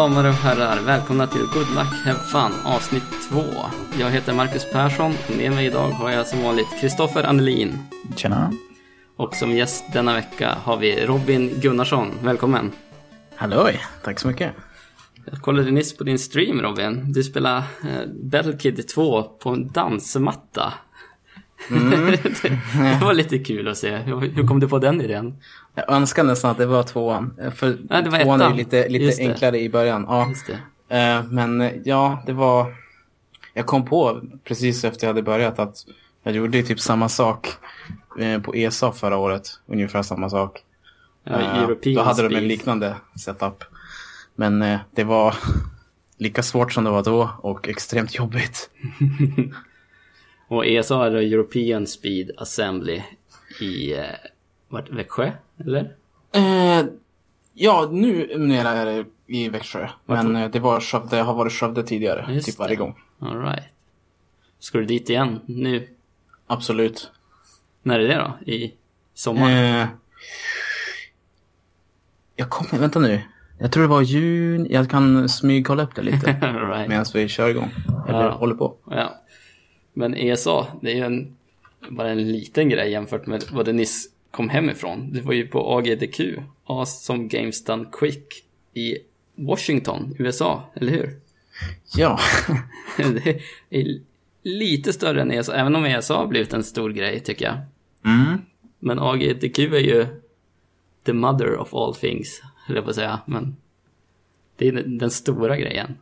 damer och herrar, välkomna till Good Luck Have Fun avsnitt 2. Jag heter Marcus Persson och med mig idag har jag som vanligt Kristoffer Annelin. Tjena. Och som gäst denna vecka har vi Robin Gunnarsson. Välkommen! Halloj, tack så mycket. Jag kollade nyss på din stream Robin. Du spelar eh, Battlekid 2 på en dansmatta. Mm. det var lite kul att se. Hur kom du på den idén? Jag önskar nästan att det var tvåan. För det var tvåan ettan. är ju lite, lite enklare i början. Ja. Uh, men eh, ja, det var... Jag kom på precis efter jag hade börjat att jag gjorde typ samma sak uh, på ESA förra året. Ungefär samma sak. Ja, då hade de en liknande setup. Men det var lika svårt som det var då och extremt jobbigt. och ESA är European Speed Assembly i vart, Växjö, eller? Eh, ja, nu numera är det i Växjö. Vart men eh, det, var Skövde, har varit Skövde tidigare, Just typ varje gång. All right. Ska du dit igen nu? Absolut. När är det då? I sommar? Eh, jag kommer, vänta nu. Jag tror det var juni. Jag kan smygkolla upp det lite. right. Medan vi kör igång. Eller ja. håller på. Ja. Men ESA, det är ju en, bara en liten grej jämfört med vad det nyss kom hemifrån. Det var ju på AGDQ, Awesome Games Done Quick i Washington, USA, eller hur? Ja. det är lite större än ESA, även om ESA har blivit en stor grej tycker jag. Mm. Men AGDQ är ju the mother of all things, höll jag på att säga. Men det är den stora grejen.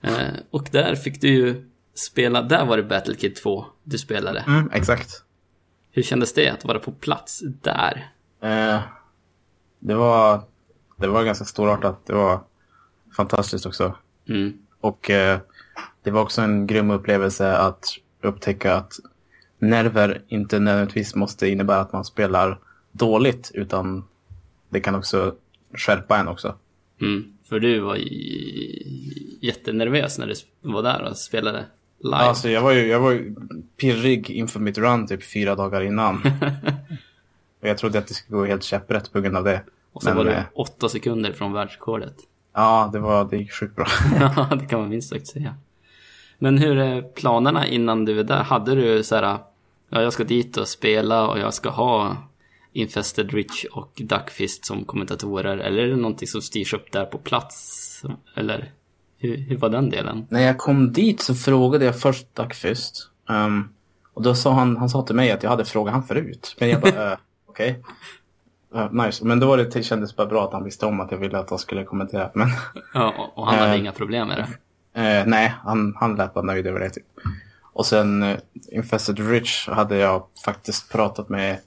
Eh, och där fick du ju spela, där var det Battlekid 2 du spelade. Mm, exakt. Hur kändes det att vara på plats där? Eh, det, var, det var ganska storartat. Det var fantastiskt också. Mm. Och eh, det var också en grym upplevelse att upptäcka att nerver inte nödvändigtvis måste innebära att man spelar dåligt utan det kan också skärpa en också. Mm, för du var jättenervös när du var där och spelade live. Alltså jag var ju, jag var ju pirrig inför mitt run typ fyra dagar innan. och jag trodde att det skulle gå helt käpprätt på grund av det. Och så Men, var det eh, åtta sekunder från världsrekordet. Ja, det, var, det gick sjukt bra. ja, det kan man minst sagt säga. Men hur är planerna innan du är där? Hade du så här, ja jag ska dit och spela och jag ska ha Infested Rich och Duckfist som kommentatorer? Eller är det någonting som styrs upp där på plats? Eller? Hur, hur var den delen? När jag kom dit så frågade jag först Duckfist. Um, och då sa han, han sa till mig att jag hade frågat han förut. Men jag bara, uh, okej. Okay. Uh, nice. Men då var det, kändes bara bra att han visste om att jag ville att han skulle kommentera. Men, ja, och han hade uh, inga problem med det? Uh, nej, han, han lät bara nöjd över det. Typ. Och sen uh, Infested Rich hade jag faktiskt pratat med.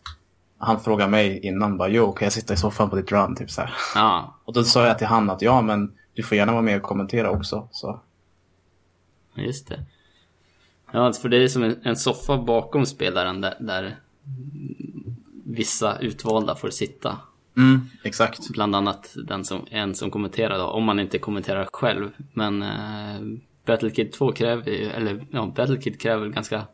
Han frågade mig innan bara, jo, kan jag sitta i soffan på ditt run? Typ så här. Ja. Och då sa jag till han att ja, men du får gärna vara med och kommentera också. Så. Just det. Ja, för det är som en, soffa bakom spelaren där, där vissa utvalda får sitta. Mm, exakt. Bland annat den som, en som kommenterar då, om man inte kommenterar själv. Men eh, Battlekid 2 kräver ju, eller ja, Battlekid kräver ganska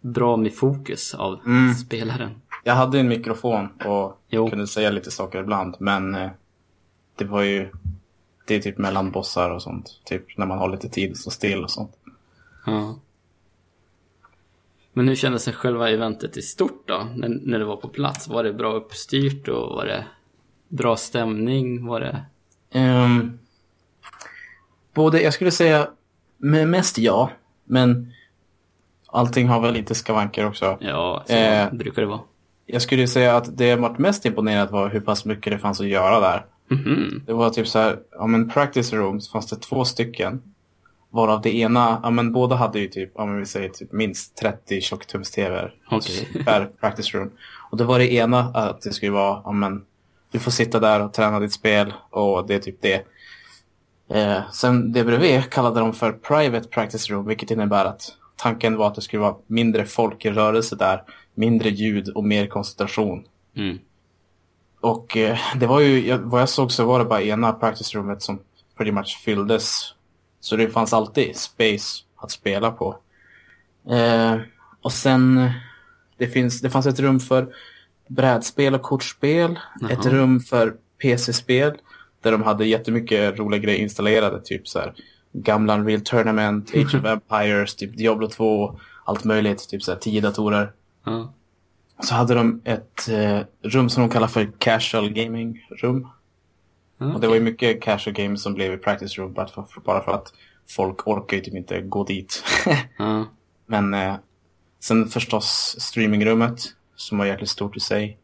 bra med fokus av mm. spelaren. Jag hade en mikrofon och jo. kunde säga lite saker ibland, men eh, det var ju det är typ mellan bossar och sånt. Typ när man har lite tid så still och sånt. Ja. Men hur kändes det själva eventet i stort då? När, när du var på plats? Var det bra uppstyrt och var det bra stämning? Var det... Um, både, jag skulle säga mest ja. Men allting har väl lite skavanker också. Ja, så eh, brukar det vara. Jag skulle säga att det jag varit mest imponerad var hur pass mycket det fanns att göra där. Mm -hmm. Det var typ så här, ja men practice rooms fanns det två stycken. Varav det ena, ja men båda hade ju typ, ja men vi säger typ minst 30 tjocktums-tv okay. per practice room. Och då var det ena att det skulle vara, ja men du får sitta där och träna ditt spel och det är typ det. Eh, sen det bredvid kallade de för private practice room, vilket innebär att tanken var att det skulle vara mindre folk i rörelse där, mindre ljud och mer koncentration. Mm. Och eh, det var ju, vad jag såg så var det bara ena practice roomet som pretty much fylldes. Så det fanns alltid space att spela på. Eh, och sen, det, finns, det fanns ett rum för brädspel och kortspel. Jaha. Ett rum för PC-spel. Där de hade jättemycket roliga grejer installerade. Typ så här gamla Unreal Tournament, Age of Empires, typ Diablo 2, allt möjligt. Typ så här tio datorer. Mm. Så hade de ett eh, rum som de kallar för casual gaming rum. Mm, och det var ju mycket casual games som blev i practice room bara för, bara för att folk orkar ju typ inte gå dit. mm. Men eh, sen förstås streamingrummet som var jäkligt stort i sig.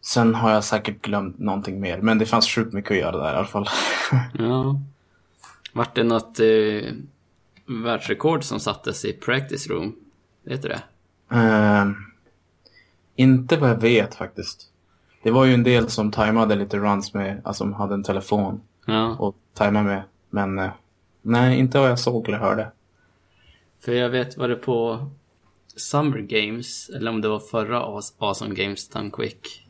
Sen har jag säkert glömt någonting mer. Men det fanns sjukt mycket att göra där i alla fall. ja. Vart det något eh, världsrekord som sattes i practice room? Vet du det? Uh, inte vad jag vet faktiskt. Det var ju en del som tajmade lite runs med, alltså som hade en telefon ja. och tajmade med. Men uh, nej, inte vad jag såg eller hörde. För jag vet, var det på Summer Games, eller om det var förra Awesome Games Done Quick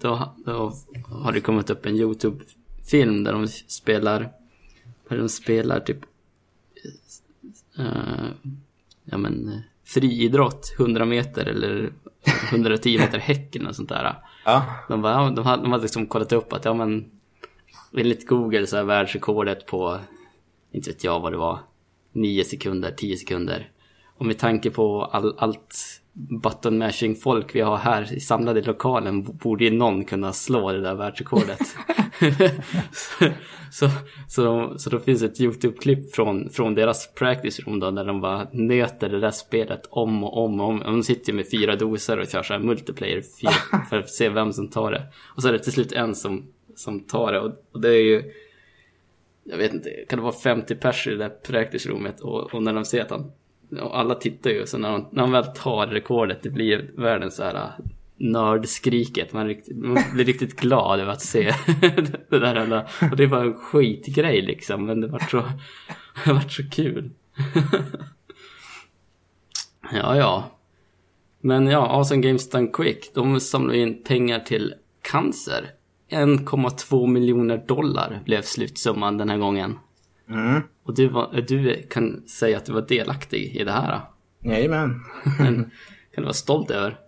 då, då har det kommit upp en YouTube-film där de spelar, där de spelar typ, uh, ja men, friidrott, 100 meter eller 110 meter häcken och sånt där. Ja. De, bara, de, hade, de hade liksom kollat upp att, ja men, enligt Google så är världsrekordet på, inte vet jag vad det var, 9 sekunder, 10 sekunder. Och med tanke på all, allt button mashing folk vi har här samlade i lokalen borde ju någon kunna slå det där världsrekordet. så, så, så, de, så då finns ett YouTube-klipp från, från deras practice room då, där de bara nöter det där spelet om och om och om. De sitter ju med fyra doser och kör så här multiplayer för att se vem som tar det. Och så är det till slut en som, som tar det och, och det är ju jag vet inte, kan det vara 50 pers i det där practice roomet och, och när de ser att han och alla tittar ju, så när han, när han väl tar rekordet, det blir världens så här äh, nördskriket. Man, man blir riktigt glad över att se det där enda. Och det var en skitgrej liksom, men det var så, det var så kul. ja, ja. Men ja, Awesome Games Done Quick, de samlar in pengar till cancer. 1,2 miljoner dollar blev slutsumman den här gången. Mm. Och du, var, du kan säga att du var delaktig i det här. Jajamän. kan du vara stolt över?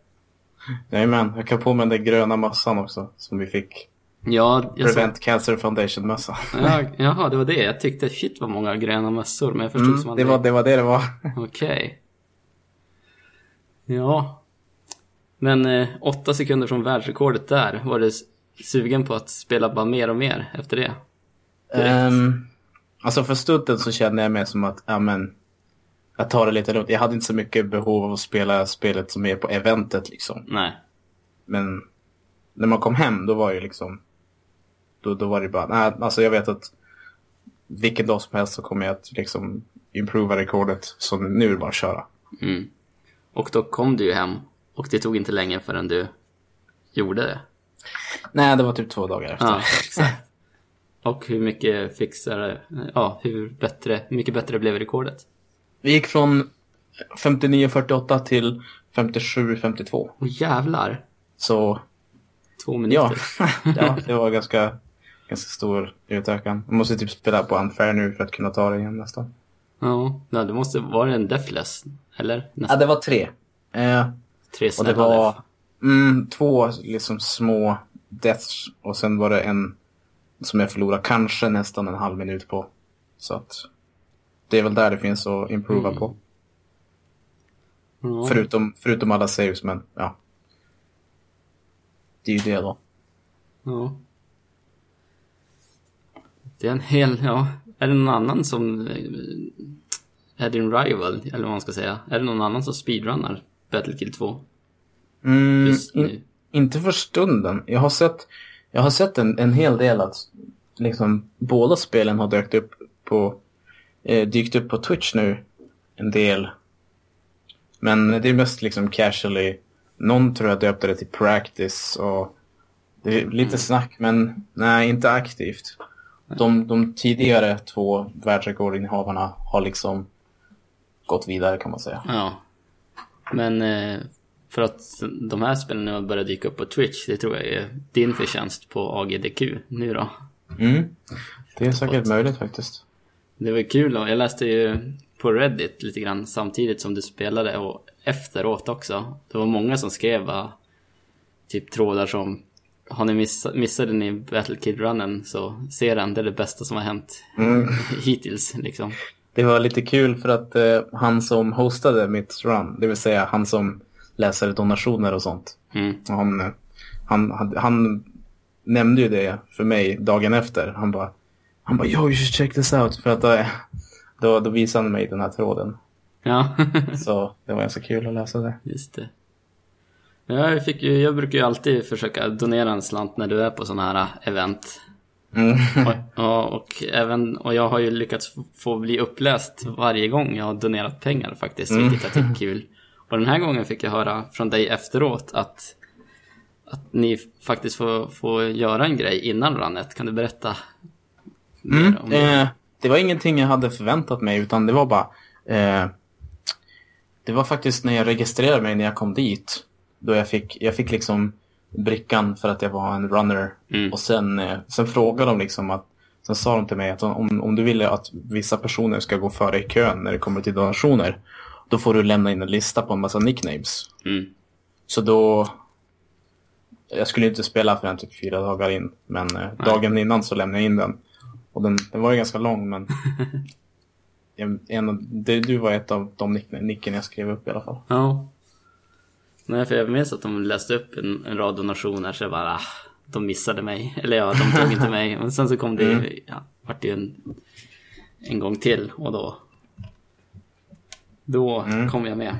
Jajamän, jag kan på mig den gröna mössan också som vi fick. Ja, Prevent sa... Cancer Foundation-mössa. ja, jaha, det var det. Jag tyckte shit vad många gröna mössor, men jag förstod mm, som det var, det var det det var. Okej. Okay. Ja. Men eh, åtta sekunder från världsrekordet där, var du sugen på att spela bara mer och mer efter det? Um, Alltså för stunden så kände jag mig som att, ja men, jag tar det lite lugnt. Jag hade inte så mycket behov av att spela spelet som är på eventet liksom. Nej. Men när man kom hem då var ju liksom, då, då var det bara, nej alltså jag vet att vilken dag som helst så kommer jag att liksom improva rekordet. Så nu är det bara att köra. Mm. Och då kom du ju hem och det tog inte länge förrän du gjorde det. Nej, det var typ två dagar efter. Ja. Och hur mycket fixade, ja, hur bättre, mycket bättre blev rekordet? Vi gick från 59.48 till 57.52. Åh jävlar! Så... Två minuter. Ja, ja det var ganska, ganska stor utökan. Jag måste typ spela på unfair nu för att kunna ta det igen nästan. Ja, nej, det måste vara en deathless, eller? Nästan. Ja, det var tre. Eh, tre Och det var mm, två liksom små deaths och sen var det en som jag förlorar kanske nästan en halv minut på. Så att det är väl där det finns att improva mm. på. Mm. Förutom, förutom alla saves, men ja. Det är ju det då. Ja. Det är en hel, ja. Är det någon annan som är din rival, eller vad man ska säga? Är det någon annan som speedrunnar Battlekill 2? Mm, in, inte för stunden. Jag har sett, jag har sett en, en hel del att liksom båda spelen har dykt upp på, eh, dykt upp på Twitch nu en del. Men det är mest liksom casually. Någon tror jag döpte det till practice och det är lite snack men nej, inte aktivt. De, de tidigare två världsrekordinnehavarna har liksom gått vidare kan man säga. Ja. Men eh, för att de här spelen nu har börjat dyka upp på Twitch, det tror jag är din förtjänst på AGDQ nu då. Mm. Det är säkert möjligt faktiskt. Det var kul och jag läste ju på Reddit lite grann samtidigt som du spelade och efteråt också. Det var många som skrev typ trådar som har ni missat, missade ni Battle Kid-runnen så se den, det är det bästa som har hänt mm. hittills. Liksom. Det var lite kul för att eh, han som hostade mitt run, det vill säga han som läser donationer och sånt. Mm. Han, han, han, nämnde ju det för mig dagen efter. Han bara, han bara, yo you should check this out. För att då, då, då visade han mig den här tråden. Ja. så det var ganska kul att läsa det. Just det. Ja, jag, fick ju, jag brukar ju alltid försöka donera en slant när du är på sådana här event. Mm. och, och, även, och jag har ju lyckats få bli uppläst varje gång jag har donerat pengar faktiskt, mm. vilket jag tycker är kul. Och den här gången fick jag höra från dig efteråt att, att ni faktiskt får, får göra en grej innan runnet. Kan du berätta mm. om det? Eh, det var ingenting jag hade förväntat mig, utan det var bara... Eh, det var faktiskt när jag registrerade mig när jag kom dit. Då jag fick, jag fick liksom brickan för att jag var en runner. Mm. Och sen, eh, sen frågade de liksom att Sen sa de till mig att om, om du ville att vissa personer ska gå före i kön när det kommer till donationer då får du lämna in en lista på en massa nicknames. Mm. Så då... Jag skulle inte spela förrän typ fyra dagar in. Men eh, dagen innan så lämnade jag in den. Och den, den var ju ganska lång men... en, det, du var ett av de nicken jag skrev upp i alla fall. Ja. Nej, för jag minns att de läste upp en, en rad donationer så jag bara, ah, de missade mig. Eller ja, de tog inte mig. Men sen så kom det, mm. ja, vart det en, en gång till och då, då mm. kom jag med.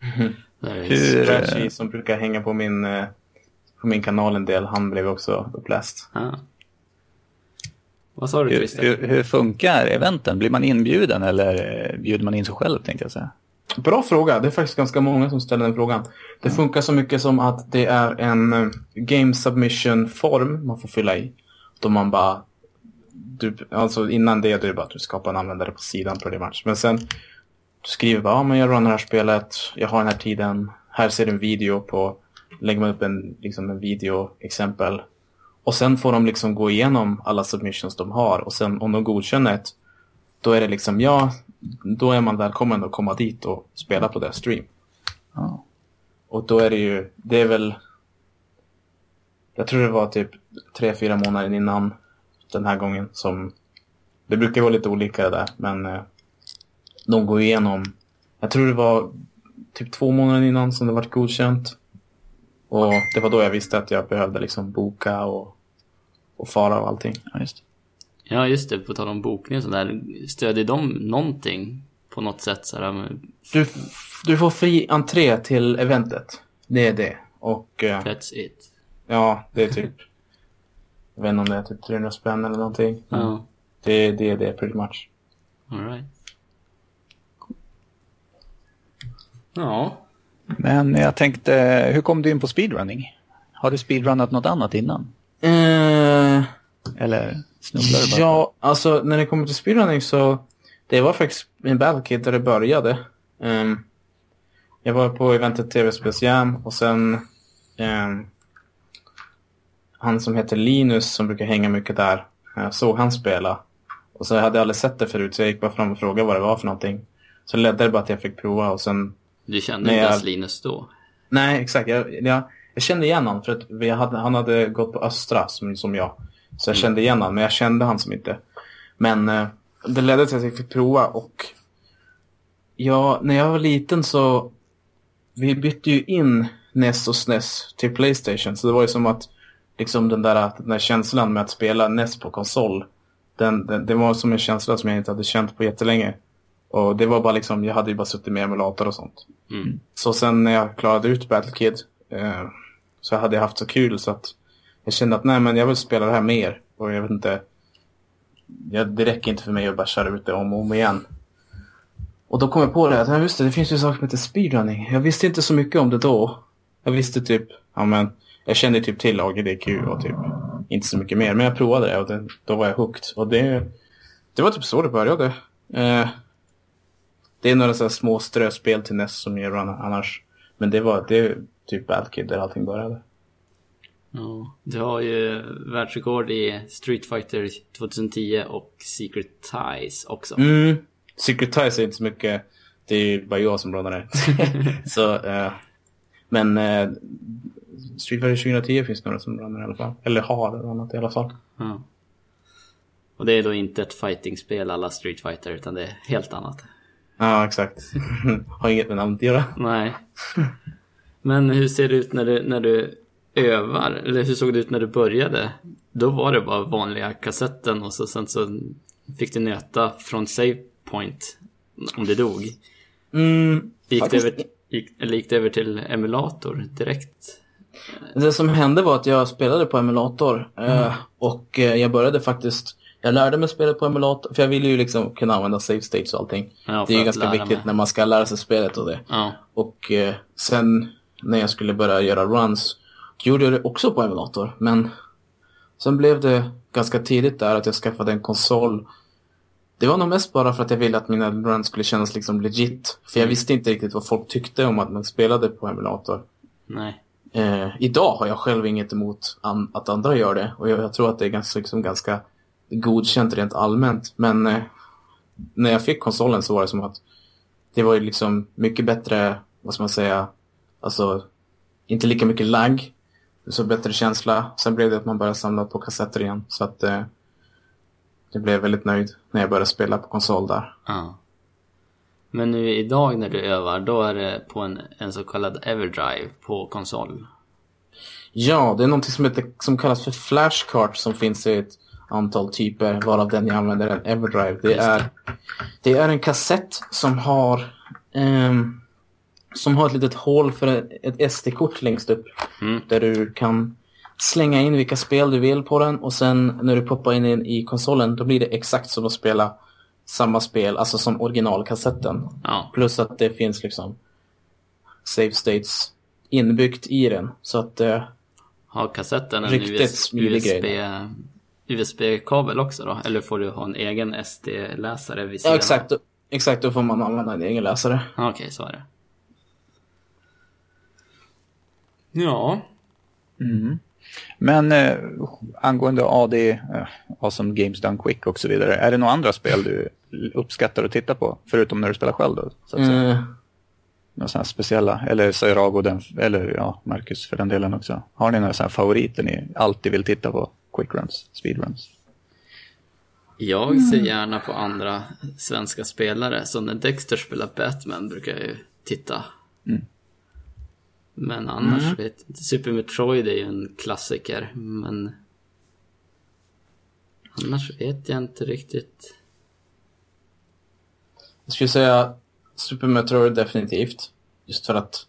Hur... Scratchy som brukar hänga på min, eh, på min kanal en del, han blev också uppläst. Ah. Vad sa du Christer? Hur, hur, hur, funkar eventen? Blir man inbjuden eller eh, bjuder man in sig själv tänkte jag säga? Bra fråga. Det är faktiskt ganska många som ställer den frågan. Det mm. funkar så mycket som att det är en eh, game submission form man får fylla i. Då man bara... Du, alltså innan det är det bara att du skapar en användare på sidan pretty much. Men sen du skriver bara, ja men jag runnar det här spelet, jag har den här tiden, här ser du en video på, lägger man upp en, liksom en videoexempel. Och sen får de liksom gå igenom alla submissions de har och sen om de godkänner ett, då är det liksom, ja, då är man välkommen att komma dit och spela på deras stream. Oh. Och då är det ju, det är väl, jag tror det var typ tre, fyra månader innan den här gången som, det brukar vara lite olika det där, men eh, de går igenom, jag tror det var typ två månader innan som det var godkänt. Och det var då jag visste att jag behövde liksom boka och, och fara och allting. Ja, just Ja, just det. På tal om bokning och sådär. Stödjer de någonting på något sätt? Så här, du, du får fri entré till eventet. Det är det. Och... Uh, That's it. Ja, det är typ... jag vet inte om det är typ 300 spänn eller någonting. Ja. Det, det är det pretty much. Alright. Ja. Men jag tänkte, hur kom du in på speedrunning? Har du speedrunnat något annat innan? Uh, Eller snubblar du bara? Ja, alltså när det kommer till speedrunning så det var faktiskt min Battlekid där det började. Um, jag var på eventet TV-spels Jam och sen um, han som heter Linus som brukar hänga mycket där jag såg han spela. Och så hade jag aldrig sett det förut så jag gick bara fram och frågade vad det var för någonting. Så ledde det bara att jag fick prova och sen du kände inte ens Linus då? Nej, exakt. Jag, jag, jag kände igen honom för att vi hade, han hade gått på Östra som, som jag. Så jag mm. kände igen honom, men jag kände han som inte. Men eh, det ledde till att jag fick prova och ja, när jag var liten så vi bytte ju in NES och SNES till Playstation. Så det var ju som att liksom den där, den där känslan med att spela NES på konsol. Den, den, det var som en känsla som jag inte hade känt på jättelänge. Och det var bara liksom, jag hade ju bara suttit med emulator och sånt. Mm. Så sen när jag klarade ut Battlekid eh, så hade jag haft så kul så att jag kände att nej men jag vill spela det här mer. Och jag vet inte, jag, det räcker inte för mig att bara köra ut det om och om igen. Och då kom jag på det att, ja, just det, det finns ju saker som heter speedrunning. Jag visste inte så mycket om det då. Jag visste typ, ja men, jag kände typ till AGDQ och typ inte så mycket mer. Men jag provade det och det, då var jag hooked. Och det, det var typ så det började. Eh, det är några så små ströspel till NES som run annars. Men det var det typ Bad Kid där allting började. Ja, du har ju världsrekord i Street Fighter 2010 och Secret Ties också. Mm. Secret Ties är inte så mycket, det är bara jag som runnar det. så, uh, men uh, Street Fighter 2010 finns några som runnar i alla fall. Eller har runnat i alla fall. Ja. Och det är då inte ett fighting-spel alla Street Fighter utan det är helt annat. Ja, exakt. har inget med namnet att göra. Nej. Men hur ser det ut när du, när du övar? Eller hur såg det ut när du började? Då var det bara vanliga kassetten och så, sen så fick du nöta från save point om det dog. Mm, gick, det över, gick, eller gick det över till emulator direkt? Det som hände var att jag spelade på emulator eh, mm. och eh, jag började faktiskt jag lärde mig spelet på emulator, för jag ville ju liksom kunna använda save states och allting. Ja, det är ju ganska viktigt mig. när man ska lära sig spelet och det. Ja. Och eh, sen när jag skulle börja göra runs gjorde jag det också på emulator. Men sen blev det ganska tidigt där att jag skaffade en konsol. Det var nog mest bara för att jag ville att mina runs skulle kännas liksom legit. För jag mm. visste inte riktigt vad folk tyckte om att man spelade på emulator. Nej. Eh, idag har jag själv inget emot an att andra gör det. Och jag, jag, tror att det är ganska, liksom, ganska godkänt rent allmänt. Men eh, när jag fick konsolen så var det som att det var ju liksom mycket bättre, vad ska man säga, alltså inte lika mycket lag så bättre känsla. Sen blev det att man började samla på kassetter igen. Så att eh, jag blev väldigt nöjd när jag började spela på konsol där. Ja. Men nu idag när du övar, då är det på en, en så kallad Everdrive på konsol? Ja, det är någonting som, heter, som kallas för flashcart som finns i ett antal typer, varav den jag använder är Everdrive. Det är, det är en kassett som har um, som har ett litet hål för ett SD-kort längst upp. Mm. Där du kan slänga in vilka spel du vill på den och sen när du poppar in den i konsolen då blir det exakt som att spela samma spel, alltså som originalkassetten. Ja. Plus att det finns liksom save states inbyggt i den. Så att eh, Har kassetten en USB, USB-kabel också då? Eller får du ha en egen SD-läsare vid sidan? Ja, exakt. Exakt, då får man använda en egen läsare. Okej, okay, så är det. Ja. Mm. Men eh, angående AD, eh, Awesome Games Done Quick och så vidare. Är det några andra spel du uppskattar att titta på? Förutom när du spelar själv då? Så. Mm. Några sådana speciella, eller Sairago, den, eller ja, Marcus för den delen också. Har ni några sådana favoriter ni alltid vill titta på? Quick runs, speedruns? Jag ser gärna på andra svenska spelare. Så när Dexter spelar Batman brukar jag ju titta. Mm. Men annars mm. vet inte. Super Metroid är ju en klassiker, men... Annars vet jag inte riktigt. Jag skulle säga Super Metroid definitivt. Just för att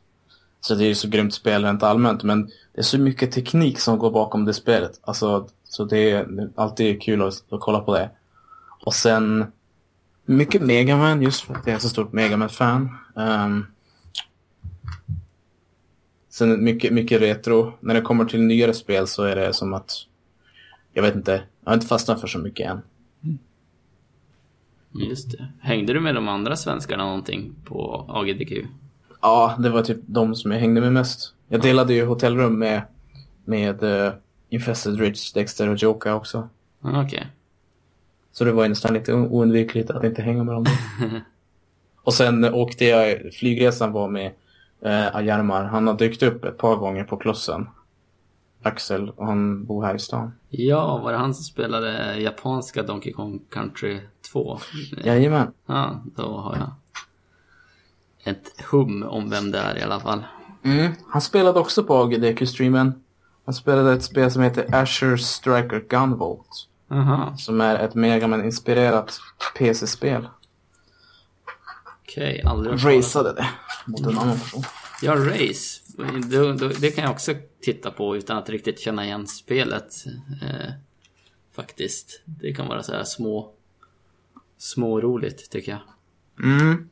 så det är ju så grymt spel rent allmänt, men det är så mycket teknik som går bakom det spelet. Alltså, så det är alltid kul att, att kolla på det. Och sen mycket Megaman, just för att jag är så stort Megaman-fan. Um, Sen mycket, mycket retro. När det kommer till nyare spel så är det som att... Jag vet inte. Jag har inte fastnat för så mycket än. Mm. Just det. Hängde du med de andra svenskarna någonting på AGDQ? Ja, det var typ de som jag hängde med mest. Jag delade ju hotellrum med, med uh, Infested Ridge, Dexter och Joka också. Okej. Okay. Så det var ju nästan lite oundvikligt att inte hänga med dem. och sen åkte jag, flygresan var med eh, Ajarmar. Han har dykt upp ett par gånger på Klossen. Axel, och han bor här i stan. Ja, var det han som spelade japanska Donkey Kong Country 2? Jajamän. Ja, då har jag ett hum om vem det är i alla fall. Mm. Han spelade också på AGDQ-streamen. Han spelade ett spel som heter Asher Striker Gunvolt. Aha. Som är ett Megaman-inspirerat PC-spel. Okej, okay, aldrig Raceade det mot en annan person. Ja, Race. Det, det kan jag också titta på utan att riktigt känna igen spelet. Eh, faktiskt. Det kan vara så här små... Små roligt tycker jag. Mm.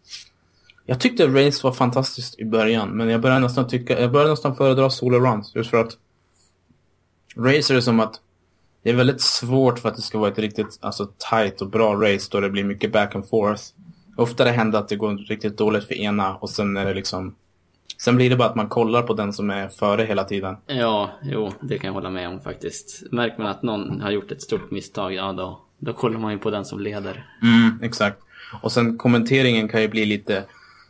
Jag tyckte Race var fantastiskt i början, men jag började nästan tycka... Jag började nästan föredra Solo Runs, just för att... Race är det som att... Det är väldigt svårt för att det ska vara ett riktigt alltså, tight och bra race då det blir mycket back and forth. Ofta det händer att det går riktigt dåligt för ena och sen är det liksom... Sen blir det bara att man kollar på den som är före hela tiden. Ja, jo, det kan jag hålla med om faktiskt. Märker man att någon har gjort ett stort misstag, ja då, då kollar man ju på den som leder. Mm, exakt. Och sen kommenteringen kan ju bli lite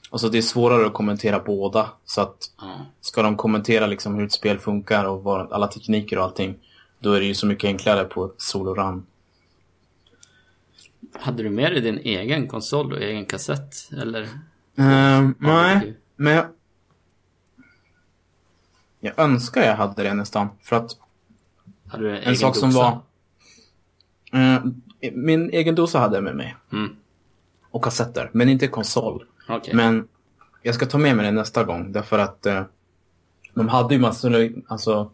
Alltså det är svårare att kommentera båda. Så att mm. ska de kommentera liksom hur ett spel funkar och vad, alla tekniker och allting. Då är det ju så mycket enklare på ett solo-run. Hade du med dig din egen konsol och egen kassett? Eller? Uh, nej, men jag... jag önskar jag hade det nästan. För att hade du en, en sak dosa? som var... Uh, min egen dosa hade jag med mig. Mm. Och kassetter, men inte konsol. Okay. Men jag ska ta med mig det nästa gång. Därför att uh, de hade ju massor, alltså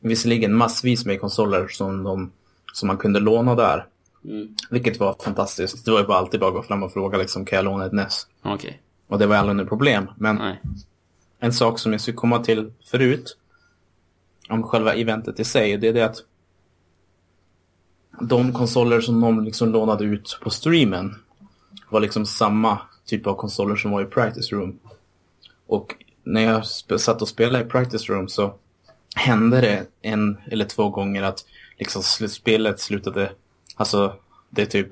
visserligen massvis med konsoler som, de, som man kunde låna där. Mm. Vilket var fantastiskt. Det var ju bara alltid bara att gå fram och fråga liksom, kan jag låna ett NES? Okay. Och det var aldrig något problem. Men Nej. en sak som jag skulle komma till förut om själva eventet i sig, det är det att de konsoler som de liksom lånade ut på streamen var liksom samma typ av konsoler som var i practice room. Och när jag satt och spelade i practice room så hände det en eller två gånger att liksom spelet slutade, alltså det typ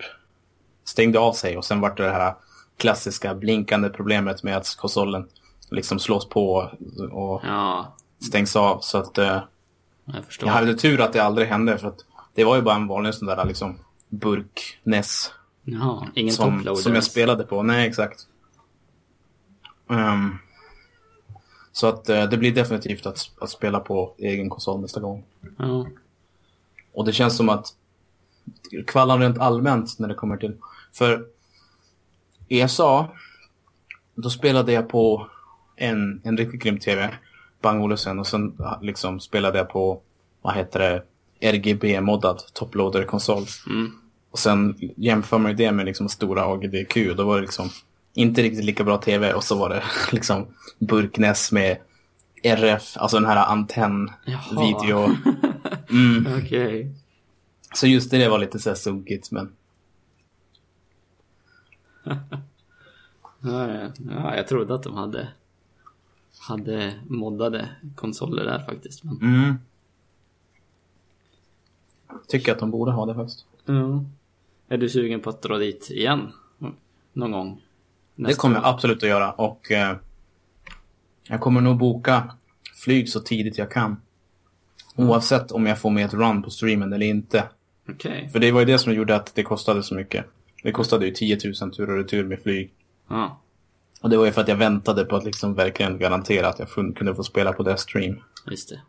stängde av sig och sen vart det det här klassiska blinkande problemet med att konsolen liksom slås på och ja. stängs av. Så att uh, jag, jag hade tur att det aldrig hände för att det var ju bara en vanlig sån där liksom burk NES. Ja, ingen som, som jag spelade på. Nej, exakt. Um, så att uh, det blir definitivt att, att spela på egen konsol nästa gång. Ja. Och det känns som att kvallan rent allmänt när det kommer till... För ESA, då spelade jag på en, en riktigt grym tv, Bang Olufsen, och sen liksom spelade jag på, vad heter det, RGB-moddad toploader-konsol. Mm. Och sen jämför man det med liksom stora AGDQ, då var det liksom inte riktigt lika bra tv och så var det liksom burknäs med RF, alltså den här antenn-video. Mm. Okej. Okay. Så just det var lite så sunkigt, men... ja, jag trodde att de hade, hade moddade konsoler där faktiskt. Men... Mm. Tycker att de borde ha det faktiskt. Mm. Är du sugen på att dra dit igen? Någon gång? det kommer jag absolut att göra och eh, jag kommer nog boka flyg så tidigt jag kan. Mm. Oavsett om jag får med ett run på streamen eller inte. Okay. För det var ju det som gjorde att det kostade så mycket. Det kostade ju 10 000 tur och retur med flyg. Ah. Och det var ju för att jag väntade på att liksom verkligen garantera att jag kunde få spela på det stream. Just det.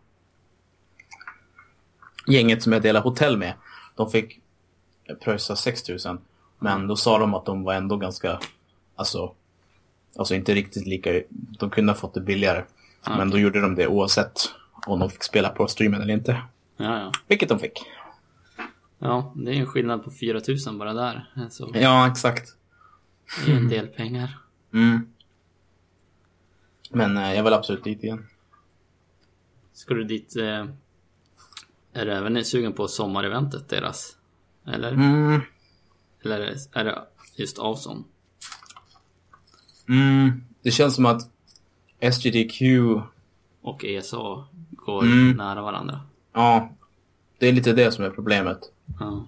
Gänget som jag delade hotell med, de fick pröjsa 6 000. Men då sa de att de var ändå ganska, alltså, alltså inte riktigt lika, de kunde ha fått det billigare. Ah, men då gjorde de det oavsett om de fick spela på streamen eller inte. Ja, ja. Vilket de fick. Ja, det är en skillnad på 4000 bara där. Så ja, exakt. Det är en del pengar. Mm. Men eh, jag vill absolut dit igen. Ska du dit... Eh, är du även sugen på sommareventet deras? Eller? Mm. Eller är det just Awesome? Mm. Det känns som att SGDQ och ESA går mm. nära varandra. Ja, det är lite det som är problemet. Ja.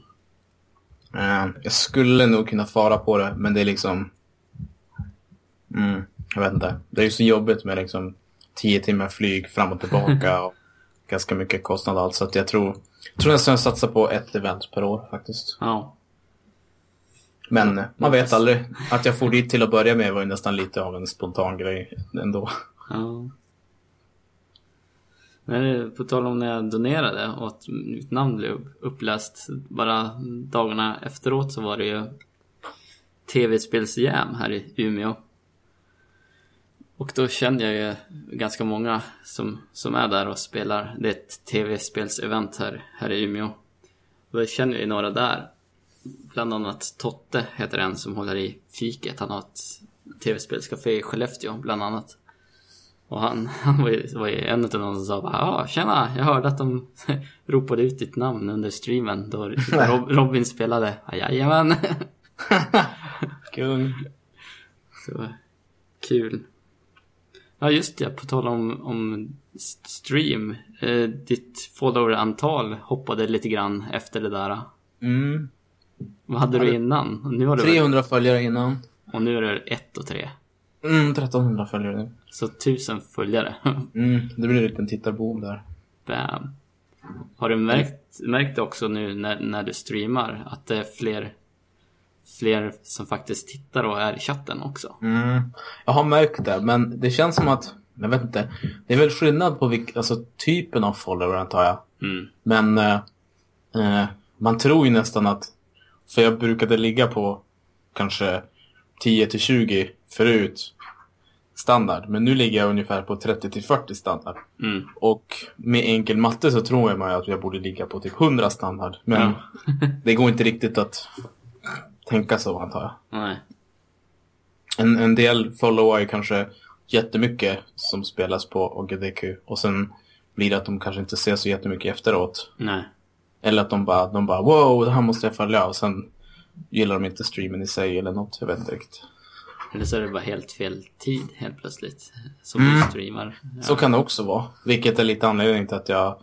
Uh, jag skulle nog kunna fara på det, men det är liksom... Mm, jag vet inte. Det är ju så jobbigt med liksom tio timmar flyg fram och tillbaka och ganska mycket kostnad allt. Så att jag tror, jag tror nästan jag satsar på ett event per år faktiskt. Ja. Men man vet aldrig. Att jag får dit till att börja med var ju nästan lite av en spontan grej ändå. Ja. Men på tal om när jag donerade och att mitt namn blev uppläst bara dagarna efteråt så var det ju tv-spelsjäm här i Umeå. Och då kände jag ju ganska många som, som är där och spelar. Det är ett tv-spelsevent här, här i Umeå. Och jag känner ju några där. Bland annat Totte heter en som håller i fiket. Han har ett tv-spelscafé i Skellefteå bland annat. Och han, han var, ju, var ju en av de som sa bara ja tjena, jag hörde att de ropade ut ditt namn under streamen då Rob, Robin spelade. Jajamän. Kung. Så kul. Ja just det, på tal om, om stream. Eh, ditt follower-antal hoppade lite grann efter det där. Mm. Vad hade du innan? Nu har du 300 väl... följare innan. Och nu är det 1 och 3. Mm, 1300 följare nu. Så 1000 följare? mm, det blir en liten tittarboom där. Bam. Har du märkt, märkt också nu när, när du streamar att det är fler, fler som faktiskt tittar och är i chatten också? Mm, jag har märkt det, men det känns som att, jag vet inte, det är väl skillnad på vilk, alltså, typen av follower antar jag. Mm. Men eh, eh, man tror ju nästan att, för jag brukade ligga på kanske 10 till 20 förut standard. Men nu ligger jag ungefär på 30 till 40 standard. Mm. Och med enkel matte så tror jag att jag borde ligga på typ 100 standard. Men ja. det går inte riktigt att tänka så antar jag. Nej. En, en del followar ju kanske jättemycket som spelas på OGDQ. Och sen blir det att de kanske inte ser så jättemycket efteråt. Nej. Eller att de bara, de bara wow, det här måste jag följa. Och sen gillar de inte streamen i sig eller något. Jag vet inte riktigt. Eller så är det bara helt fel tid helt plötsligt. Som mm. du streamar. Ja. Så kan det också vara. Vilket är lite anledningen till att jag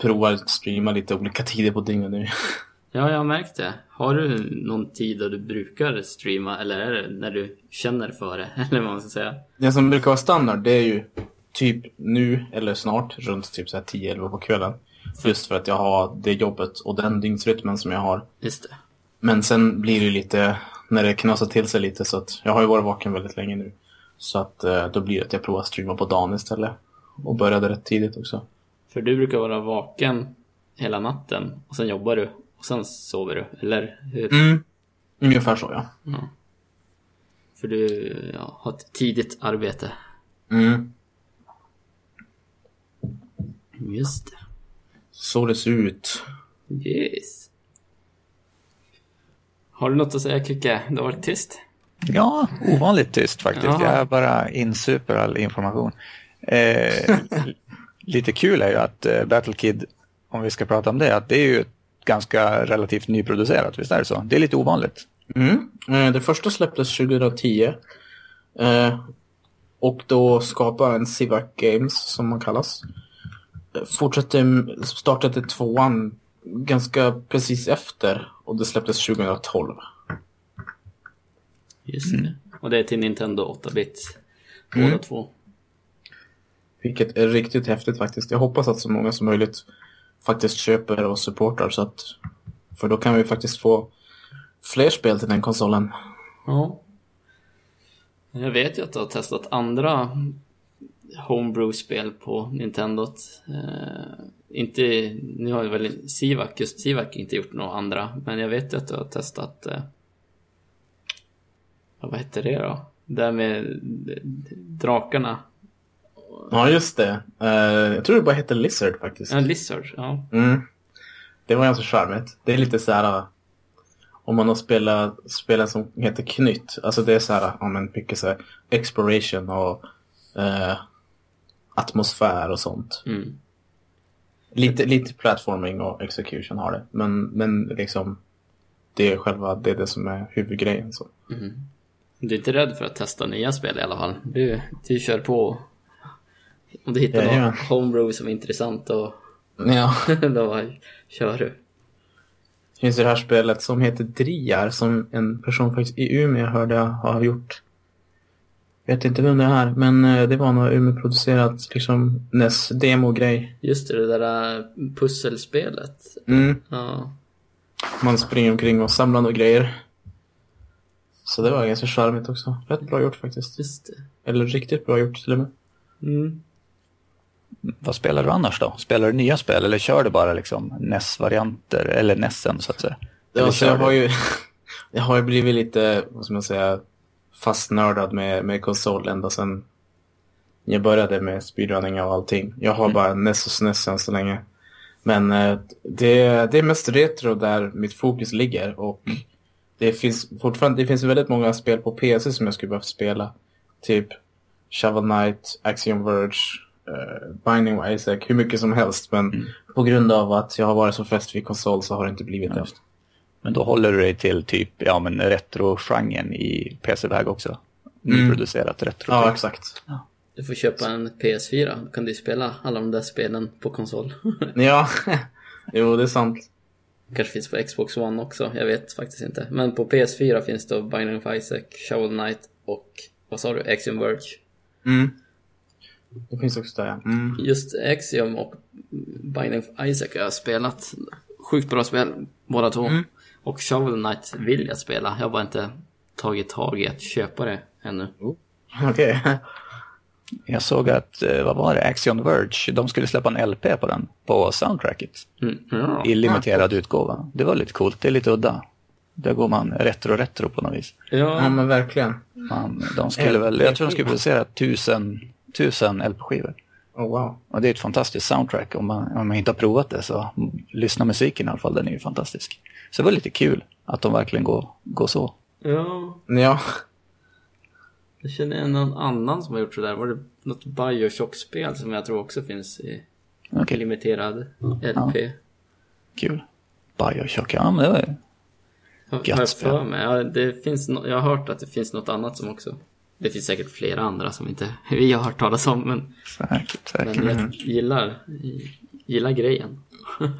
provar att streama lite olika tider på dygnet nu. Ja, jag har märkt det. Har du någon tid då du brukar streama eller är det när du känner för det? Eller vad man ska säga? Det som brukar vara standard det är ju typ nu eller snart runt typ 10-11 på kvällen. Just för att jag har det jobbet och den dygnsrytmen som jag har. Just det. Men sen blir det lite när det knasar till sig lite så att jag har ju varit vaken väldigt länge nu. Så att eh, då blir det att jag provar att streama på dagen istället. Och började rätt tidigt också. För du brukar vara vaken hela natten och sen jobbar du och sen sover du, eller hur? Mm, ungefär så ja. ja. För du ja, har ett tidigt arbete. Mm. Just det. Så det ser ut. Yes. Har du något att säga Kicke? Det har varit tyst. Ja, ovanligt tyst faktiskt. Jaha. Jag bara insuper all information. Eh, lite kul är ju att eh, Battlekid, om vi ska prata om det, att det är ju ganska relativt nyproducerat, visst är det så? Det är lite ovanligt. Mm. Eh, det första släpptes 2010. Eh, och då skapade en Civac Games, som man kallas. Eh, fortsatte, startade tvåan ganska precis efter och det släpptes 2012. Just det. Mm. Och det är till Nintendo 8-bit. Båda mm. två. Vilket är riktigt häftigt faktiskt. Jag hoppas att så många som möjligt faktiskt köper och supportar så att för då kan vi faktiskt få fler spel till den konsolen. Ja. Jag vet ju att du har testat andra Homebrew-spel på Nintendot. Eh, inte, nu har väl Sivak, just Sivak inte gjort några andra, men jag vet ju att du har testat eh, vad hette det då? Det där med drakarna. Ja, just det. Uh, jag tror det bara hette Lizard faktiskt. Ja, Lizard, ja. Mm. Det var ganska charmigt. Det är lite så här om man har spelat spelen som heter Knytt. Alltså det är så här, ja men mycket så här exploration och uh, atmosfär och sånt. Mm. Lite, lite platforming och execution har det. Men, men liksom det är själva det, är det som är huvudgrejen. Så. Mm. Du är inte rädd för att testa nya spel i alla fall? Du, du kör på. Om du hittar ja, något ja. homebrew som är intressant och ja. då kör du. Det finns det här spelet som heter Driar som en person faktiskt i Umeå hörde jag har gjort. Vet inte vem det är, men eh, det var något Umeå-producerat liksom NES-demo-grej. Just det, det där eh, pusselspelet. Mm. Ja. Man springer omkring och samlar några grejer. Så det var ganska charmigt också. Rätt bra gjort faktiskt. Just det. Eller riktigt bra gjort till och med. Mm. Vad spelar du annars då? Spelar du nya spel eller kör du bara liksom NES-varianter eller NESen så att säga? Ja, så jag har ju jag har ju blivit lite, vad ska man säga, fastnördad med, med konsol ända sedan jag började med speedrunning och allting. Jag har mm. bara NES och SNES än så länge. Men eh, det, det är mest retro där mitt fokus ligger och mm. det finns fortfarande det finns väldigt många spel på PC som jag skulle behöva spela. Typ Shovel Knight, Axiom Verge, uh, Binding of Isaac, hur mycket som helst. Men mm. på grund av att jag har varit så fäst vid konsol så har det inte blivit det. Men då håller du dig till typ ja, men retro-genren i PC-väg också? Nyproducerat mm. retro. Ja, exakt. Ja. Du får köpa en PS4, då kan du spela alla de där spelen på konsol. ja, jo det är sant. Kanske finns på Xbox One också, jag vet faktiskt inte. Men på PS4 finns då Binding of Isaac, Shovel Knight och vad sa du, Axiom Verge. Mm. Det finns också där, ja. Mm. Just Axiom och Binding of Isaac har jag spelat. Sjukt bra spel, båda två. Mm. Och Shovel Knight vill jag spela. Jag har bara inte tagit tag i att köpa det ännu. Oh. Okej. Okay. Jag såg att, eh, vad var det, Axion Verge, de skulle släppa en LP på den, på soundtracket. Mm. Ja. I limiterad utgåva. Det var lite coolt, det är lite udda. Där går man retro-retro på något vis. Ja, ja men verkligen. Man, de skulle väl, jag tror de skulle producera tusen, tusen LP-skivor. Oh, wow. Och det är ett fantastiskt soundtrack. Om man, om man inte har provat det så lyssna musiken i alla fall, den är ju fantastisk. Så det var lite kul att de verkligen går, går så. Ja. Ja. Jag känner en någon annan som har gjort sådär. Var det något Bioshock-spel som jag tror också finns i okay. limiterad LP? Ja. Kul. Bioshock, ja men det var Gött jag för mig. Ja, det finns no jag har hört att det finns något annat som också... Det finns säkert flera andra som inte vi har hört talas om. Men, säkert, säkert. men jag gillar, gillar grejen.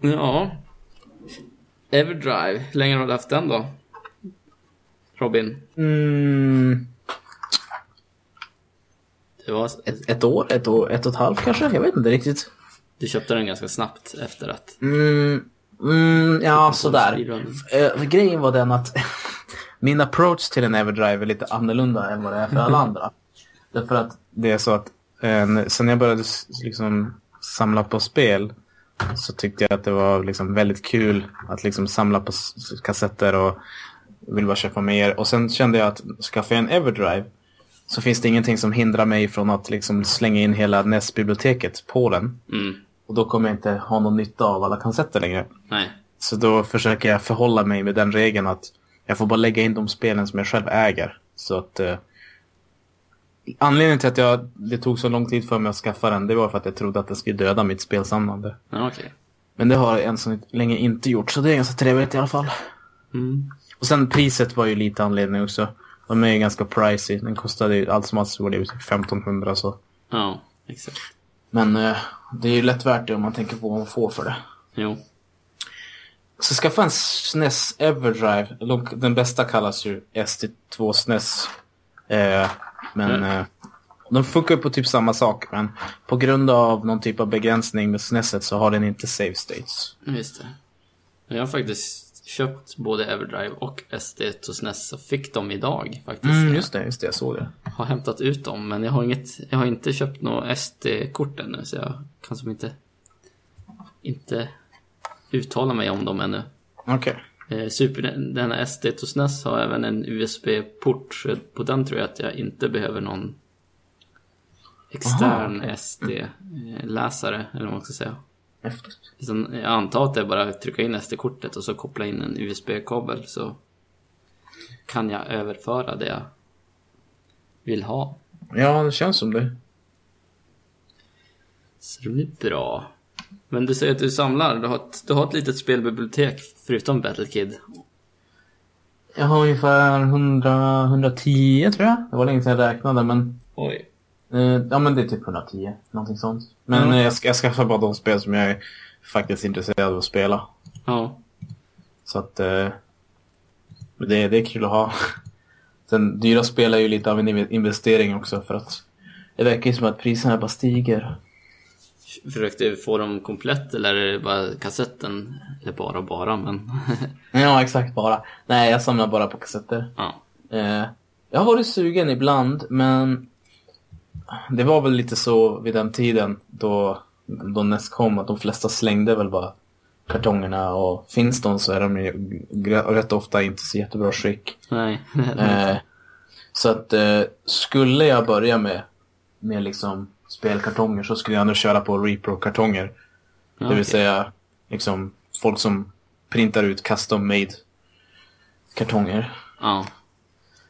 ja. Everdrive, hur länge har du haft den då? Robin? Mm. Det var... Ett, ett år, ett år, ett och ett halvt kanske? Jag vet inte riktigt. Du köpte den ganska snabbt efter att... Mm, mm ja, sådär. Uh, grejen var den att min approach till en Everdrive är lite annorlunda än vad det är för alla andra. Därför att det är så att eh, sen jag började liksom samla på spel så tyckte jag att det var liksom väldigt kul att liksom samla på kassetter och vill bara köpa mer. Och sen kände jag att skaffa en Everdrive så finns det ingenting som hindrar mig från att liksom slänga in hela NES-biblioteket på den. Mm. Och då kommer jag inte ha någon nytta av alla kassetter längre. Nej. Så då försöker jag förhålla mig med den regeln att jag får bara lägga in de spelen som jag själv äger. Så att... Eh, anledningen till att jag, det tog så lång tid för mig att skaffa den, det var för att jag trodde att det skulle döda mitt spelsamlande. Ja, okay. Men det har jag än så länge inte gjort, så det är ganska trevligt i alla fall. Mm. Och sen priset var ju lite anledning också. De är ju ganska pricey. Den kostade ju allt som allt så var det ju typ 1500 så. Ja, exakt. Men eh, det är ju lätt värt det om man tänker på vad man får för det. Jo. Så skaffa en SNES Everdrive. Den bästa kallas ju SD2 SNES. Eh, men mm. eh, de funkar på typ samma sak. Men på grund av någon typ av begränsning med SNESet så har den inte save states. Just det. Jag har faktiskt köpt både Everdrive och SD1 och SNES och fick dem idag faktiskt. Mm, just det, just det, jag såg det. Har hämtat ut dem men jag har, inget, jag har inte köpt något SD-kort ännu så jag kan som inte, inte uttala mig om dem ännu. Okej. Okay. Eh, Super, den här SD1 och SNES har även en USB-port så på den tror jag att jag inte behöver någon extern SD-läsare eller vad man ska säga. Häftigt. Liksom, jag antar att det är bara att trycka in SD-kortet och så koppla in en USB-kabel så kan jag överföra det jag vill ha. Ja, det känns som det. Så det blir bra. Men du säger att du samlar, du har ett, du har ett litet spelbibliotek förutom Battlekid. Jag har ungefär 100, 110 tror jag. Det var länge sedan jag räknade men... Oj. Eh, ja men det är typ 110, någonting sånt. Men mm. jag, ska, jag skaffar bara de spel som jag är faktiskt intresserad av att spela. Ja. Så att eh, det, det är kul att ha. Sen dyra spel är ju lite av en investering också för att det verkar ju som att priserna bara stiger. Försökte du få dem komplett eller är det bara kassetten? Eller bara bara men... ja exakt bara. Nej jag samlar bara på kassetter. Ja. Eh, jag har varit sugen ibland men det var väl lite så vid den tiden då, då NES kom att de flesta slängde väl bara kartongerna och finns de så är de ju rätt ofta inte så jättebra skick. Nej. eh, så att eh, skulle jag börja med, med liksom spelkartonger så skulle jag nog köra på repro-kartonger. Okay. Det vill säga liksom folk som printar ut custom made kartonger. Ja.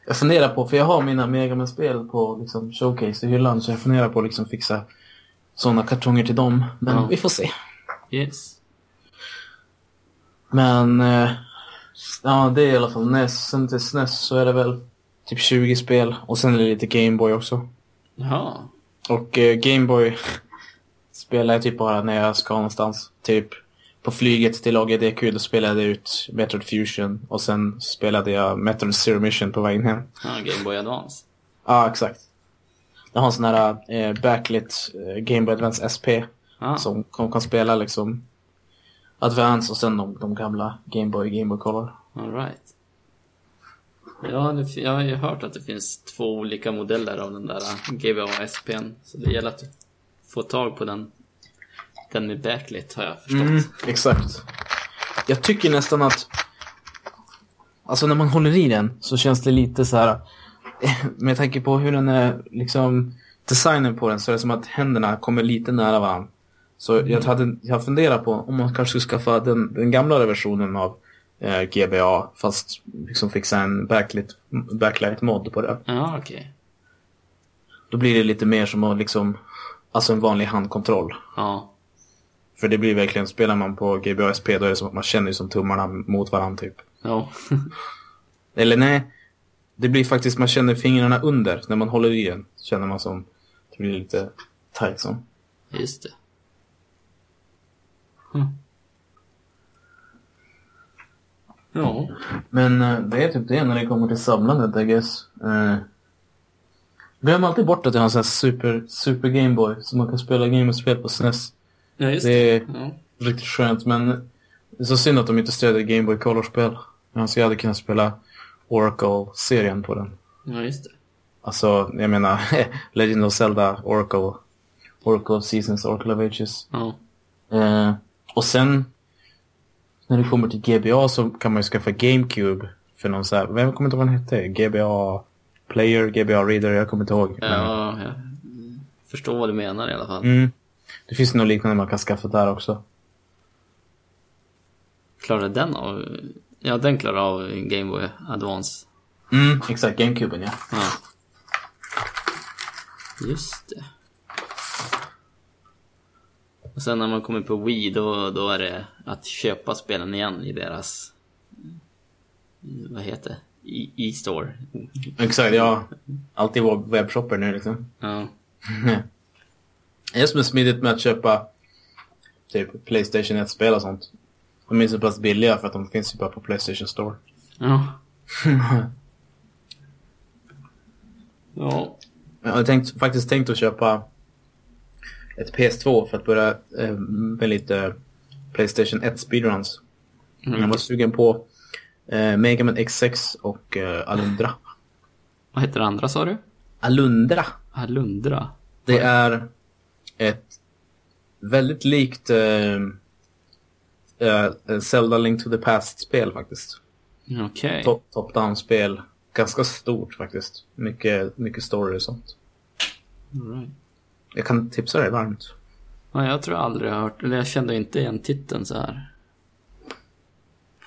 Jag funderar på, för jag har mina Megaman-spel på liksom, showcase i hyllan, så jag funderar på att liksom fixa sådana kartonger till dem. Men ja. vi får se. Yes. Men, eh, ja det är i alla fall NES. Sen till SNES så är det väl typ 20 spel. Och sen är det lite Gameboy också. Jaha. Och eh, Gameboy spelar jag typ bara när jag ska någonstans. Typ på flyget till AGDQ då spelade jag ut Metroid Fusion och sen spelade jag Metroid Zero Mission på vägen hem. Ja, Game Boy Advance. Ja, exakt. Jag har en sån här eh, backlit eh, Game Boy Advance SP ah. som kan, kan spela liksom Advance och sen de, de gamla Game Boy Game Boy Color. All right. Ja, jag har ju hört att det finns två olika modeller av den där eh, GBA SPn. Så det gäller att få tag på den, den med backlit har jag förstått. Mm, exakt. Jag tycker nästan att Alltså när man håller i den så känns det lite så här med tanke på hur den är liksom designen på den så är det som att händerna kommer lite nära varandra. Så jag hade jag funderat på om man kanske skulle skaffa den, den gamla versionen av eh, GBA fast liksom fixa en backlit, backlight mod på det. Ja, okej. Okay. Då blir det lite mer som att liksom, alltså en vanlig handkontroll. Ja. För det blir verkligen, spelar man på GBA SP då är det som att man känner som tummarna mot varandra typ. Ja. Eller nej, det blir faktiskt, man känner fingrarna under när man håller i den. Känner man som, det blir lite tight som. Just det. Hm. Ja. Men uh, det är typ det när det kommer till samlandet, I guess. Uh, glöm alltid bort att jag har en sån här super, super Gameboy så man kan spela Gameboy-spel på SNES. Ja, just det. Är ja. riktigt skönt, men det är så synd att de inte stöder Gameboy Color-spel. Alltså jag hade kunnat spela Oracle-serien på den. Ja, just det. Alltså, jag menar, Legend of Zelda, Oracle, Oracle of Seasons, Oracle of Ages. Ja. Uh, och sen när det kommer till GBA så kan man ju skaffa GameCube för någon så här, vem kommer inte ihåg vad den hette? GBA Player, GBA Reader, jag kommer inte ihåg. Ja, men... jag förstår vad du menar i alla fall. Mm. Det finns något liknande man kan skaffa där också. Klarar den av? Ja, den klarar av Game Boy Advance. Mm, exakt. GameCuben, ja. ja. Just det. Och sen när man kommer på Wii då, då är det att köpa spelen igen i deras, vad heter E-store. Exakt, ja. Alltid webbshopper nu liksom. Ja. det är som är smidigt med att köpa typ Playstation 1-spel och sånt. De är så pass billiga för att de finns ju bara på Playstation Store. Ja. ja. Jag har tänkt, faktiskt tänkt att köpa ett PS2 för att börja eh, med lite Playstation 1 speedruns. Mm. Jag var sugen på eh, Mega Man X6 och eh, Alundra. Vad heter det andra sa du? Alundra. Alundra? Det är ett väldigt likt eh, uh, Zelda Link to the Past-spel faktiskt. Okay. Top, Top-down-spel. Ganska stort faktiskt. Mycket, mycket story och sånt. right. Jag kan tipsa dig varmt. Ja, jag tror jag aldrig har hört, eller jag kände inte igen titeln så här.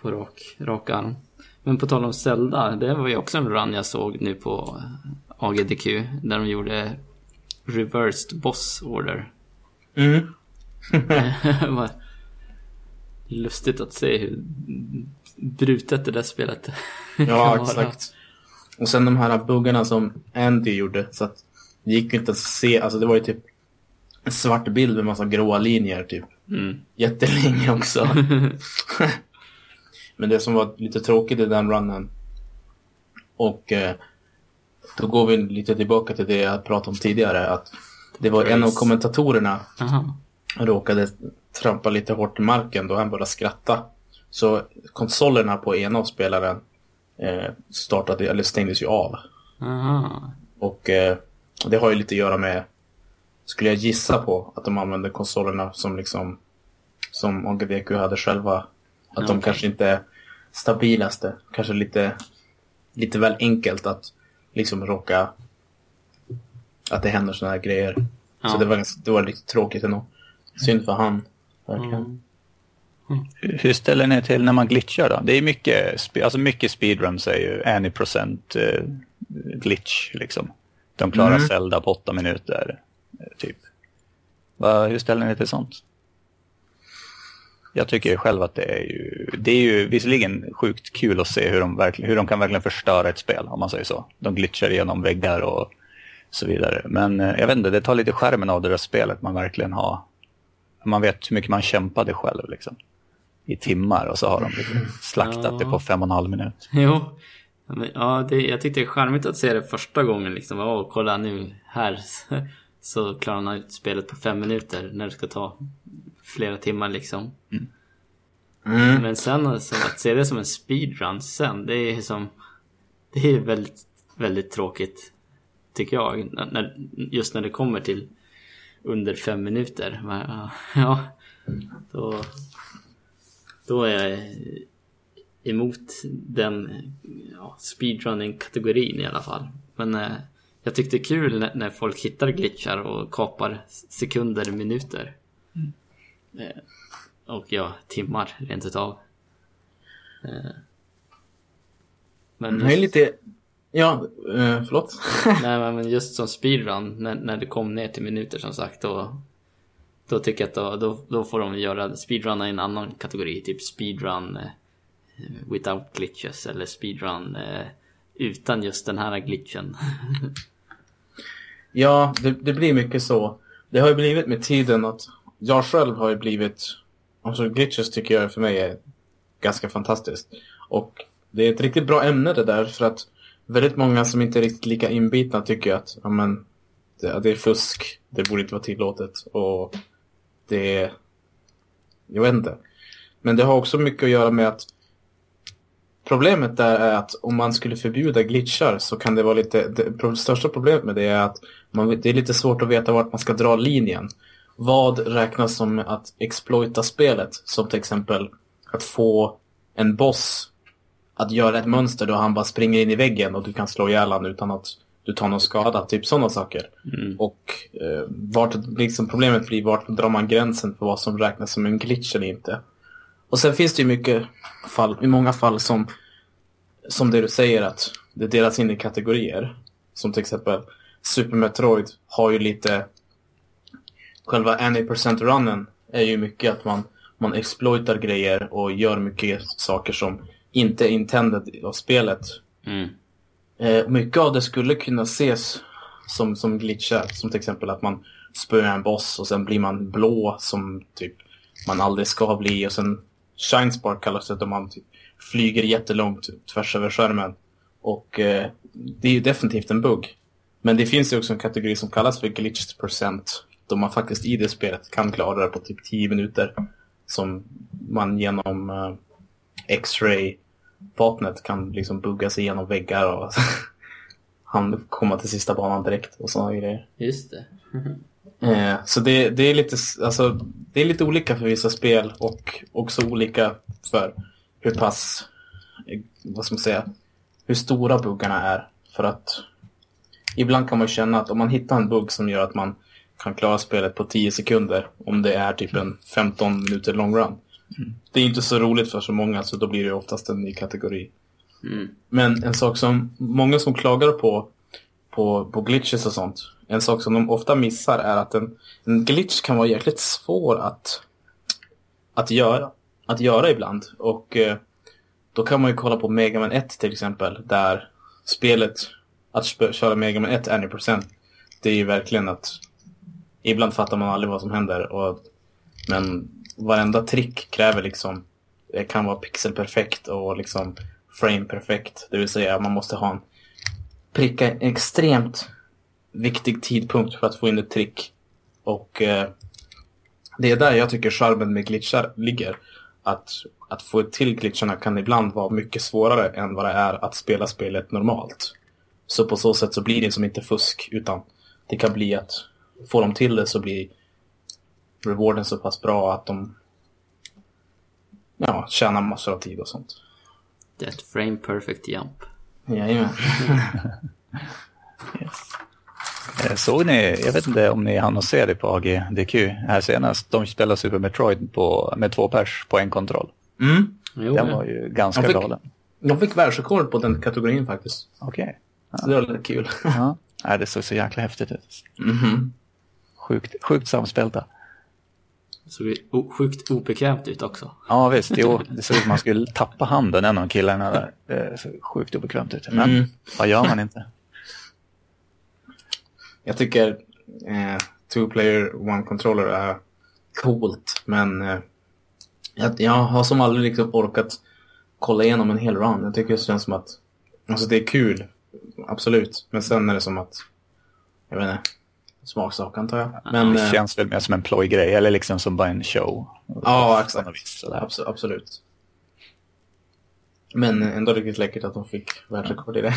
På rak, rak arm. Men på tal om Zelda, det var ju också en run jag såg nu på AGDQ. Där de gjorde Reversed Boss Order. Mm. lustigt att se hur brutet det där spelet Ja, exakt. Och sen de här buggarna som Andy gjorde. Så att det gick inte att se. Alltså det var ju typ en svart bild med massa gråa linjer typ. Mm. Jättelänge också. Men det som var lite tråkigt i den runnen. Och eh, då går vi lite tillbaka till det jag pratade om tidigare. Att det var en av kommentatorerna Aha. råkade trampa lite hårt i marken då han började skratta. Så konsolerna på ena av spelaren eh, startade, eller stängdes ju av. Aha. Och eh, det har ju lite att göra med, skulle jag gissa på, att de använder konsolerna som liksom som AGDQ hade själva. Att okay. de kanske inte är stabilaste. Kanske lite, lite väl enkelt att liksom råka att det händer sådana här grejer. Ja. Så det var, det var lite tråkigt ändå. Synd för han verkligen. Mm. Mm. Hur ställer ni till när man glitchar då? Det är mycket, alltså mycket speedruns är ju any procent eh, glitch liksom. De klarar mm. Zelda på åtta minuter, typ. Va, hur ställer ni till sånt? Jag tycker själv att det är ju, det är ju visserligen sjukt kul att se hur de, verkligen, hur de kan verkligen förstöra ett spel, om man säger så. De glitchar igenom väggar och så vidare. Men eh, jag vet inte, det tar lite skärmen av det där spelet man verkligen har man vet hur mycket man kämpade själv. Liksom. i timmar och så har de liksom slaktat ja. det på fem och en halv minut. Jo, ja, det, jag tyckte det är charmigt att se det första gången liksom. Åh, kolla nu här så klarar man ut spelet på fem minuter när det ska ta flera timmar liksom. Mm. Mm. Men sen alltså, att se det som en speedrun sen, det är som... Det är väldigt, väldigt tråkigt, tycker jag. När, just när det kommer till under fem minuter. Ja, då, då är jag emot den ja, speedrunning-kategorin i alla fall. Men eh, jag tyckte det är kul när, när, folk hittar glitchar och kapar sekunder, minuter. Mm. Eh, och ja, timmar rent utav. Eh, men just... Lite... Ja, eh, förlåt? Nej men just som speedrun, när, när det kom ner till minuter som sagt, då, då tycker jag att då, då, då får de göra speedrun i en annan kategori, typ speedrun without glitches eller speedrun eh, utan just den här glitchen. ja, det, det blir mycket så. Det har ju blivit med tiden att jag själv har ju blivit Alltså glitches tycker jag för mig är ganska fantastiskt. Och det är ett riktigt bra ämne det där för att väldigt många som inte är riktigt lika inbitna tycker att ja, men, det, det är fusk, det borde inte vara tillåtet och det är... Jag vet inte. Men det har också mycket att göra med att Problemet där är att om man skulle förbjuda glitchar så kan det vara lite... Det, största problemet med det är att man, det är lite svårt att veta vart man ska dra linjen vad räknas som att exploita spelet? Som till exempel att få en boss att göra ett mönster då han bara springer in i väggen och du kan slå ihjäl honom utan att du tar någon skada. Typ sådana saker. Mm. Och eh, vart, liksom problemet blir vart drar man gränsen för vad som räknas som en glitch eller inte. Och sen finns det ju mycket fall, i många fall som, som det du säger att det delas in i kategorier. Som till exempel Super Metroid har ju lite själva any percent runnen är ju mycket att man, man exploitar grejer och gör mycket saker som inte är intended av spelet. Mm. Eh, mycket av det skulle kunna ses som, som glitchar. Som till exempel att man spöar en boss och sen blir man blå som typ man aldrig ska bli. Och sen Shinespark kallas det då man typ flyger jättelångt tvärs över skärmen. Och eh, det är ju definitivt en bugg. Men det finns ju också en kategori som kallas för glitched percent då man faktiskt i det spelet kan klara det på typ 10 minuter. Som man genom uh, X-ray vapnet kan liksom bugga sig igenom väggar och han komma till sista banan direkt och sådana grejer. Just det. eh, så det, det, är lite, alltså, det är lite olika för vissa spel och också olika för hur pass, eh, vad ska man säga, hur stora buggarna är. För att ibland kan man känna att om man hittar en bugg som gör att man kan klara spelet på 10 sekunder om det är typ en 15 minuter long run. Mm. Det är inte så roligt för så många så då blir det oftast en ny kategori. Mm. Men en sak som många som klagar på, på, på glitches och sånt, en sak som de ofta missar är att en, en glitch kan vara jäkligt svår att, att, göra, att göra ibland. Och eh, då kan man ju kolla på Mega Man 1 till exempel, där spelet, att köra Mega Man 1 any percent, det är ju verkligen att ibland fattar man aldrig vad som händer. Och, men varenda trick kräver liksom, det kan vara pixelperfekt och liksom frame perfekt. Det vill säga man måste ha en pricka en extremt viktig tidpunkt för att få in ett trick. Och eh, det är där jag tycker charmen med glitchar ligger. Att, att få till glitcharna kan ibland vara mycket svårare än vad det är att spela spelet normalt. Så på så sätt så blir det som inte fusk utan det kan bli att får de till det så blir rewarden så pass bra att de ja, tjänar massor av tid och sånt. That frame perfect jump. Jajamän. yes. Eh, såg ni, jag vet inte om ni hann se det på AGDQ här senast, de spelar Super Metroid på, med två pers på en kontroll. Mm. Jo, den var ju ganska de fick, galen. De fick världsrekord på den kategorin faktiskt. Okej. Okay. Ja. Så det var lite kul. ja. Nej, det såg så jäkla häftigt ut. Mm -hmm. Sjukt, sjukt samspelta. Såg sjukt obekvämt ut också. Ja visst, jo, det såg ut som man skulle tappa handen en av killarna där. Det såg sjukt obekvämt ut. Men mm. vad gör man inte? Jag tycker eh, two player one controller är coolt men eh, Jag, jag har som aldrig liksom orkat kolla igenom en hel run. Jag tycker det känns som att alltså det är kul, absolut. Men sen är det som att, jag vet inte, smaksak antar jag. Men, det eh, känns väl mer som en plojgrej eller liksom som bara en show. Ja, exakt. Vis, absolut. Men ändå riktigt läckert att de fick världsrekord i det.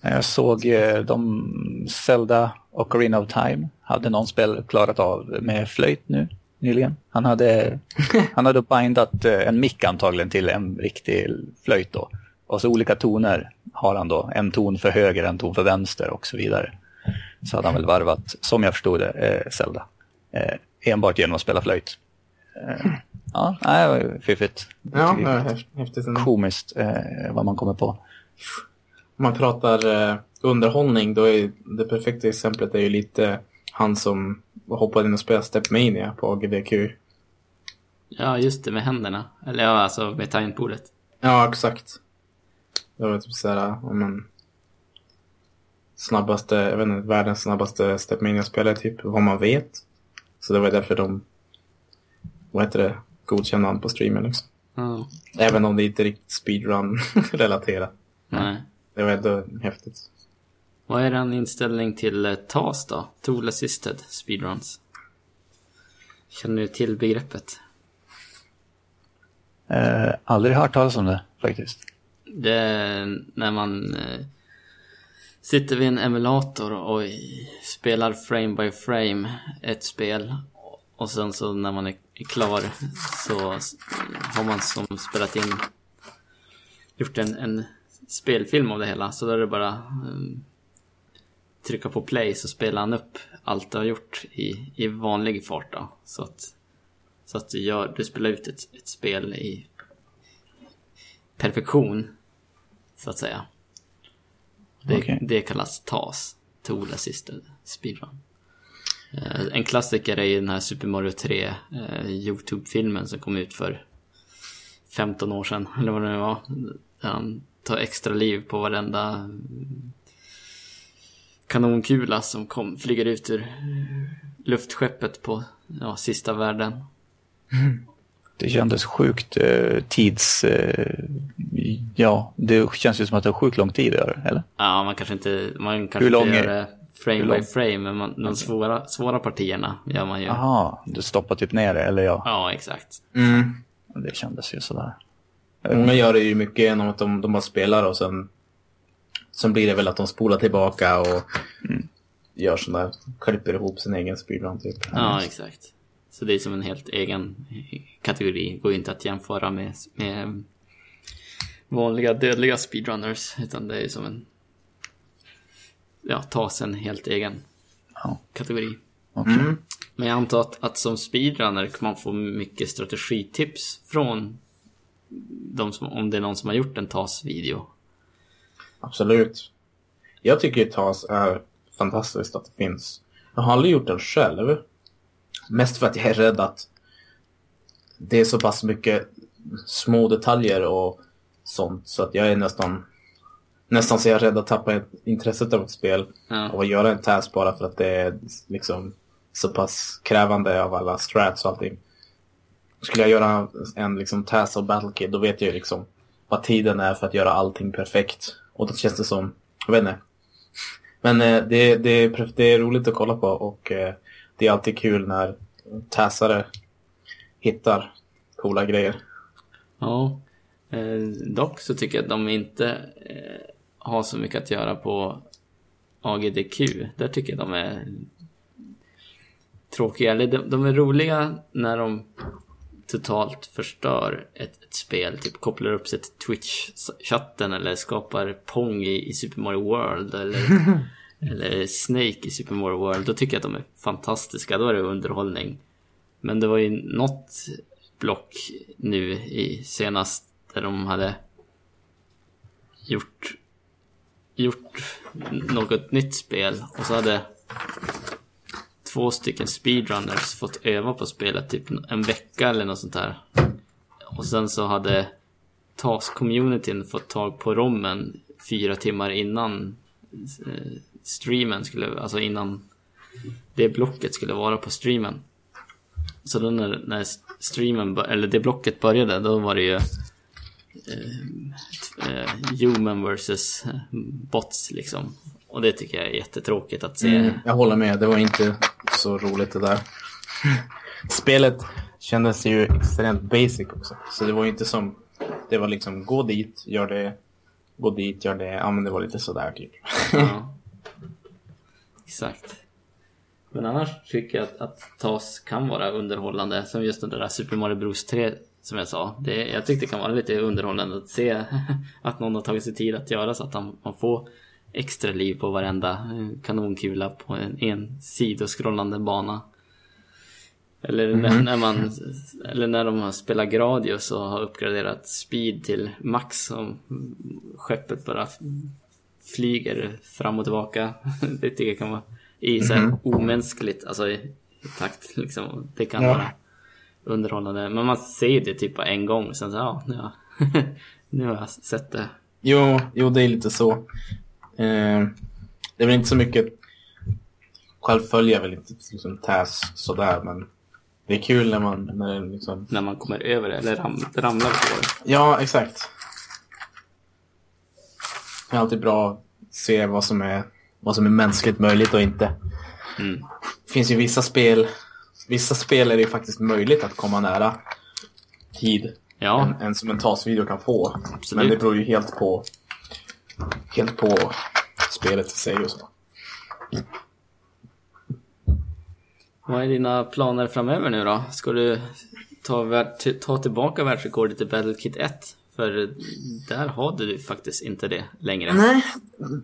Jag såg eh, de Zelda och Arena of Time hade någon spel klarat av med flöjt nu nyligen. Han hade, han hade bindat eh, en mick antagligen till en riktig flöjt då. Och så olika toner har han då. En ton för höger, en ton för vänster och så vidare. Så hade han väl varvat, som jag förstod det, eh, Zelda. Eh, enbart genom att spela flöjt. Eh, ja, det var fiffigt. Ja, det häftigt. Komiskt eh, vad man kommer på. Om man pratar eh, underhållning, då är det perfekta exemplet är ju lite han som hoppade in och spelade Stepmania på AGDQ. Ja, just det, med händerna. Eller ja, alltså med tangentbordet. Ja, exakt. Det var typ såhär, om man snabbaste, jag vet inte, världens snabbaste Stepmania-spelare typ, vad man vet. Så det var därför de, vad heter det, godkände han på streamen liksom. Mm. Även om det inte är riktigt speedrun-relaterat. Nej. Det var ändå häftigt. Vad är din inställning till eh, TAS då? Tool Assisted Speedruns? Känner du till begreppet? Eh, aldrig hört talas om det faktiskt. Det är när man eh, sitter vid en emulator och spelar frame by frame ett spel och sen så när man är klar så har man som spelat in gjort en, en spelfilm av det hela så då är det bara um, trycka på play så spelar han upp allt du har gjort i, i vanlig fart då. Så att, så att du, gör, du spelar ut ett, ett spel i perfektion så att säga. Det, okay. det kallas TAS, Tool Assisted Speedrun. Uh, en klassiker är ju den här Super Mario 3 uh, eh, Youtube-filmen som kom ut för 15 år sedan, eller vad det nu var. Där han tar extra liv på varenda kanonkula som kom, flyger ut ur luftskeppet på ja, sista världen. Det kändes sjukt eh, tids... Eh, ja, det känns ju som att det har sjukt lång tid göra eller? Ja, man kanske inte, man kanske inte gör det frame by frame, men man, de svåra, svåra partierna gör man ju. Jaha, du stoppar typ ner det, eller ja? Ja, exakt. Mm. Det kändes ju sådär. Många gör det ju mycket genom att de, de bara spelar och sen, sen blir det väl att de spolar tillbaka och mm. gör sådär, klipper ihop sin egen speedrun typ. Ja, exakt. Så det är som en helt egen kategori. Går inte att jämföra med, med vanliga dödliga speedrunners. Utan det är som en... Ja, tas en helt egen ja. kategori. Okay. Mm. Men jag antar att, att som speedrunner kan man få mycket strategitips från de som, om det är någon som har gjort en TAS-video. Absolut. Jag tycker TAS är fantastiskt att det finns. Jag har aldrig gjort den själv. Mest för att jag är rädd att det är så pass mycket små detaljer och sånt så att jag är nästan nästan så jag är rädd att tappa intresset av ett spel ja. och göra en task bara för att det är liksom så pass krävande av alla strats och allting. Skulle jag göra en liksom task av Battle då vet jag ju liksom vad tiden är för att göra allting perfekt. Och då känns det som, jag vet inte. Men eh, det, det, det är roligt att kolla på och eh, det är alltid kul när täsare hittar coola grejer. Ja, eh, dock så tycker jag att de inte eh, har så mycket att göra på AGDQ. Där tycker jag de är tråkiga. Eller de, de är roliga när de totalt förstör ett, ett, spel. Typ kopplar upp sig till Twitch-chatten eller skapar Pong i, i Super Mario World. Eller eller Snake i Super Mario World, då tycker jag att de är fantastiska. Då är det underhållning. Men det var ju något block nu i senast där de hade gjort, gjort något nytt spel och så hade två stycken speedrunners fått öva på spelet typ en vecka eller något sånt där. Och sen så hade TAS-communityn fått tag på rommen fyra timmar innan eh, streamen skulle, alltså innan det blocket skulle vara på streamen. Så då när, när streamen, eller det blocket började, då var det ju eh, human versus bots liksom. Och det tycker jag är jättetråkigt att se. Mm, jag håller med, det var inte så roligt det där. Spelet kändes ju extremt basic också. Så det var ju inte som, det var liksom gå dit, gör det, gå dit, gör det. Ja men det var lite sådär typ. Ja. Exakt. Men annars tycker jag att, att TAS kan vara underhållande. Som just den där Super Mario Bros 3 som jag sa. Det, jag tyckte det kan vara lite underhållande att se att någon har tagit sig tid att göra så att man får extra liv på varenda eh, kanonkula på en, en sidoskrollande bana. Eller mm -hmm. när, man, eller när de har spelat Gradius och har uppgraderat speed till max och skeppet bara flyger fram och tillbaka. Det tycker jag kan vara i så mm -hmm. omänskligt, alltså i, i, takt liksom. Det kan ja. vara underhållande. Men man ser det typ bara en gång, sen så ja, nu har, nu har jag sett det. Jo, jo, det är lite så. Eh, det är väl inte så mycket... Själv följer jag väl inte liksom, TAS sådär, men det är kul när man... När, liksom... när man kommer över det, eller ram, ramlar på det. Ja, exakt. Det är alltid bra att se vad som är, vad som är mänskligt möjligt och inte. Mm. Det finns ju vissa spel vissa spel är det ju faktiskt möjligt att komma nära tid ja. än, än som en TAS-video kan få. Absolut. Men det beror ju helt på helt på spelet i sig och så. Vad är dina planer framöver nu då? Ska du ta, ta tillbaka världsrekordet i Battlekit 1? För där har du faktiskt inte det längre. Nej,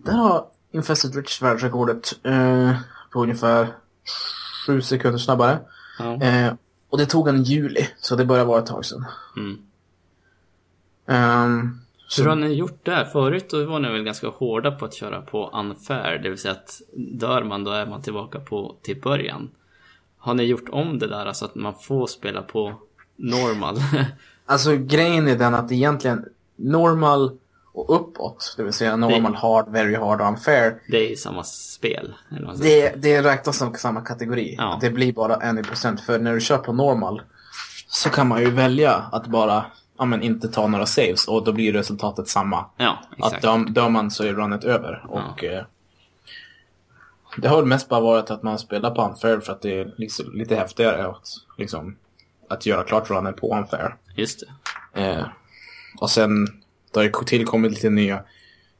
där har Infested Rich världsrekordet eh, på ungefär sju sekunder snabbare. Ja. Eh, och det tog han i juli, så det börjar vara ett tag sedan. Mm. Um, Hur har ni gjort där? Förut då var ni väl ganska hårda på att köra på unfair, det vill säga att dör man då är man tillbaka på till början. Har ni gjort om det där så att man får spela på normal? alltså grejen är den att egentligen normal och uppåt. Det vill säga normal, det, hard, very hard och unfair. Det är samma spel. Det, det räknas som samma kategori. Ja. Det blir bara en procent. För när du kör på normal så kan man ju välja att bara ja, men inte ta några saves och då blir resultatet samma. Ja. Att dör, dör man så är runnet över. Ja. Och, eh, det har mest bara varit att man spelar på unfair för att det är liksom lite häftigare att, liksom, att göra klart runnen på unfair. Just det. Eh, och sen det har ju tillkommit lite nya,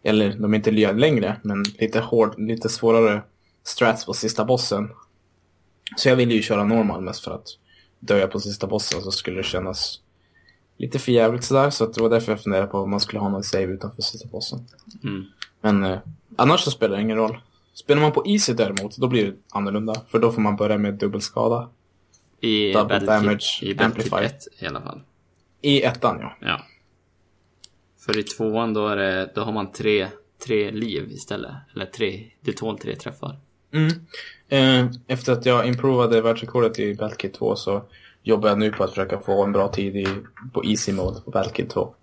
eller de är inte nya längre, men lite, hård, lite svårare strats på sista bossen. Så jag ville ju köra normal mest för att dör jag på sista bossen så skulle det kännas lite för jävligt sådär. Så det var därför jag funderade på om man skulle ha någon save utanför sista bossen. Mm. Men eh, annars så spelar det ingen roll. Spelar man på easy däremot, då blir det annorlunda. För då får man börja med dubbelskada. I Double damage, i Amplify. 1 i alla fall. I ettan ja. ja. För i tvåan då, är det, då har man tre, tre liv istället. Eller tre, du tål tre träffar. Mm. Eh, efter att jag improvade världsrekordet i Battlekit 2 så jobbar jag nu på att försöka få en bra tid i, på Easy Mode på Battlekit 2.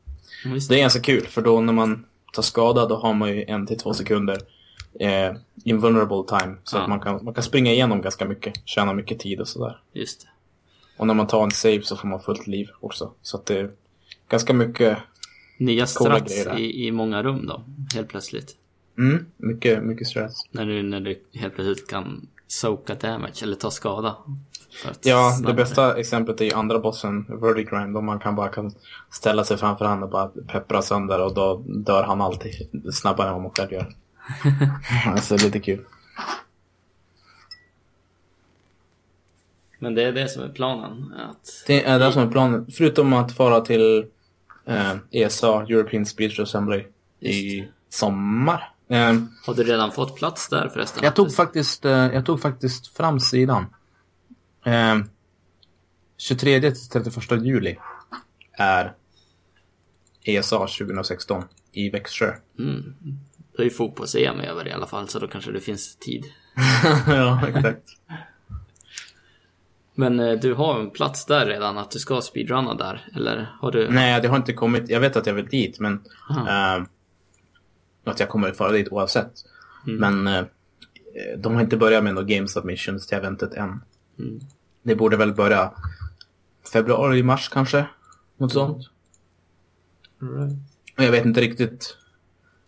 Mm, det är ganska kul för då när man tar skada då har man ju en till två sekunder eh, invulnerable time. Så ja. att man kan, man kan springa igenom ganska mycket, tjäna mycket tid och sådär. Just det. Och när man tar en save så får man fullt liv också. Så att det är ganska mycket Nya strats i, i många rum då, helt plötsligt. Mm, mycket, mycket strats. När du, när du helt plötsligt kan soka damage eller ta skada. Ja, det bästa exemplet är ju andra bossen, Verdigrime, då man kan bara kan ställa sig framför honom och bara peppra sönder och då dör han alltid snabbare än vad man själv gör. alltså lite kul. Men det är det som är planen? Att... Det är det som är planen, förutom att fara till eh, ESA, European Speech Assembly, i sommar. Eh, Har du redan fått plats där förresten? Jag tog faktiskt, eh, jag tog faktiskt fram sidan. Eh, 23 till 31 juli är ESA 2016 i Växjö. Mm. Då är ju fotbolls-EM över i alla fall, så då kanske det finns tid. ja, exakt. Men eh, du har en plats där redan, att du ska speedrunna där? Eller har du... Nej, det har inte kommit. Jag vet att jag vill dit, men... Uh, att jag kommer fara dit oavsett. Mm. Men uh, de har inte börjat med några game submissions till eventet än. Mm. Det borde väl börja februari, mars kanske. Något sånt. Right. Jag vet inte riktigt.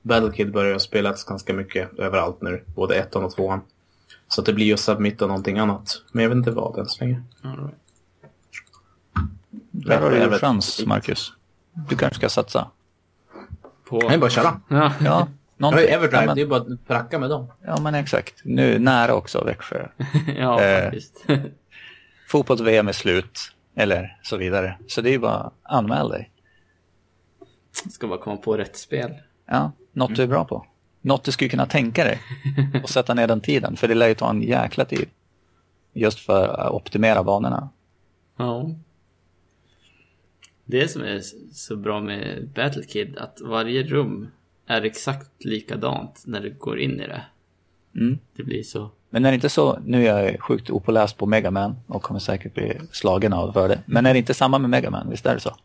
Battlekid börjar spelas ganska mycket överallt nu. Både ettan och tvåan. Så det blir ju Submit och någonting annat. Men jag vet inte vad än så länge. Right. Där har du en chans, Marcus. Du kanske ska satsa. På... Nej, bara köra. Ja. ja någonting. Ja, Everdrive, ja, men... det är bara att pracka med dem. Ja, men exakt. Nu nära också Växjö. ja, eh, faktiskt. Fotbolls-VM är slut. Eller så vidare. Så det är bara att anmäl dig. Ska bara komma på rätt spel. Ja, något mm. du är bra på. Något du skulle kunna tänka dig och sätta ner den tiden. För det lär ju ta en jäkla tid. Just för att optimera banorna. Ja. Det som är så bra med Battlekid att varje rum är exakt likadant när du går in i det. Mm. Det blir så. Men är det inte så, nu är jag sjukt opåläst på Megaman och kommer säkert bli slagen av för det. Men är det inte samma med Megaman, visst är det så?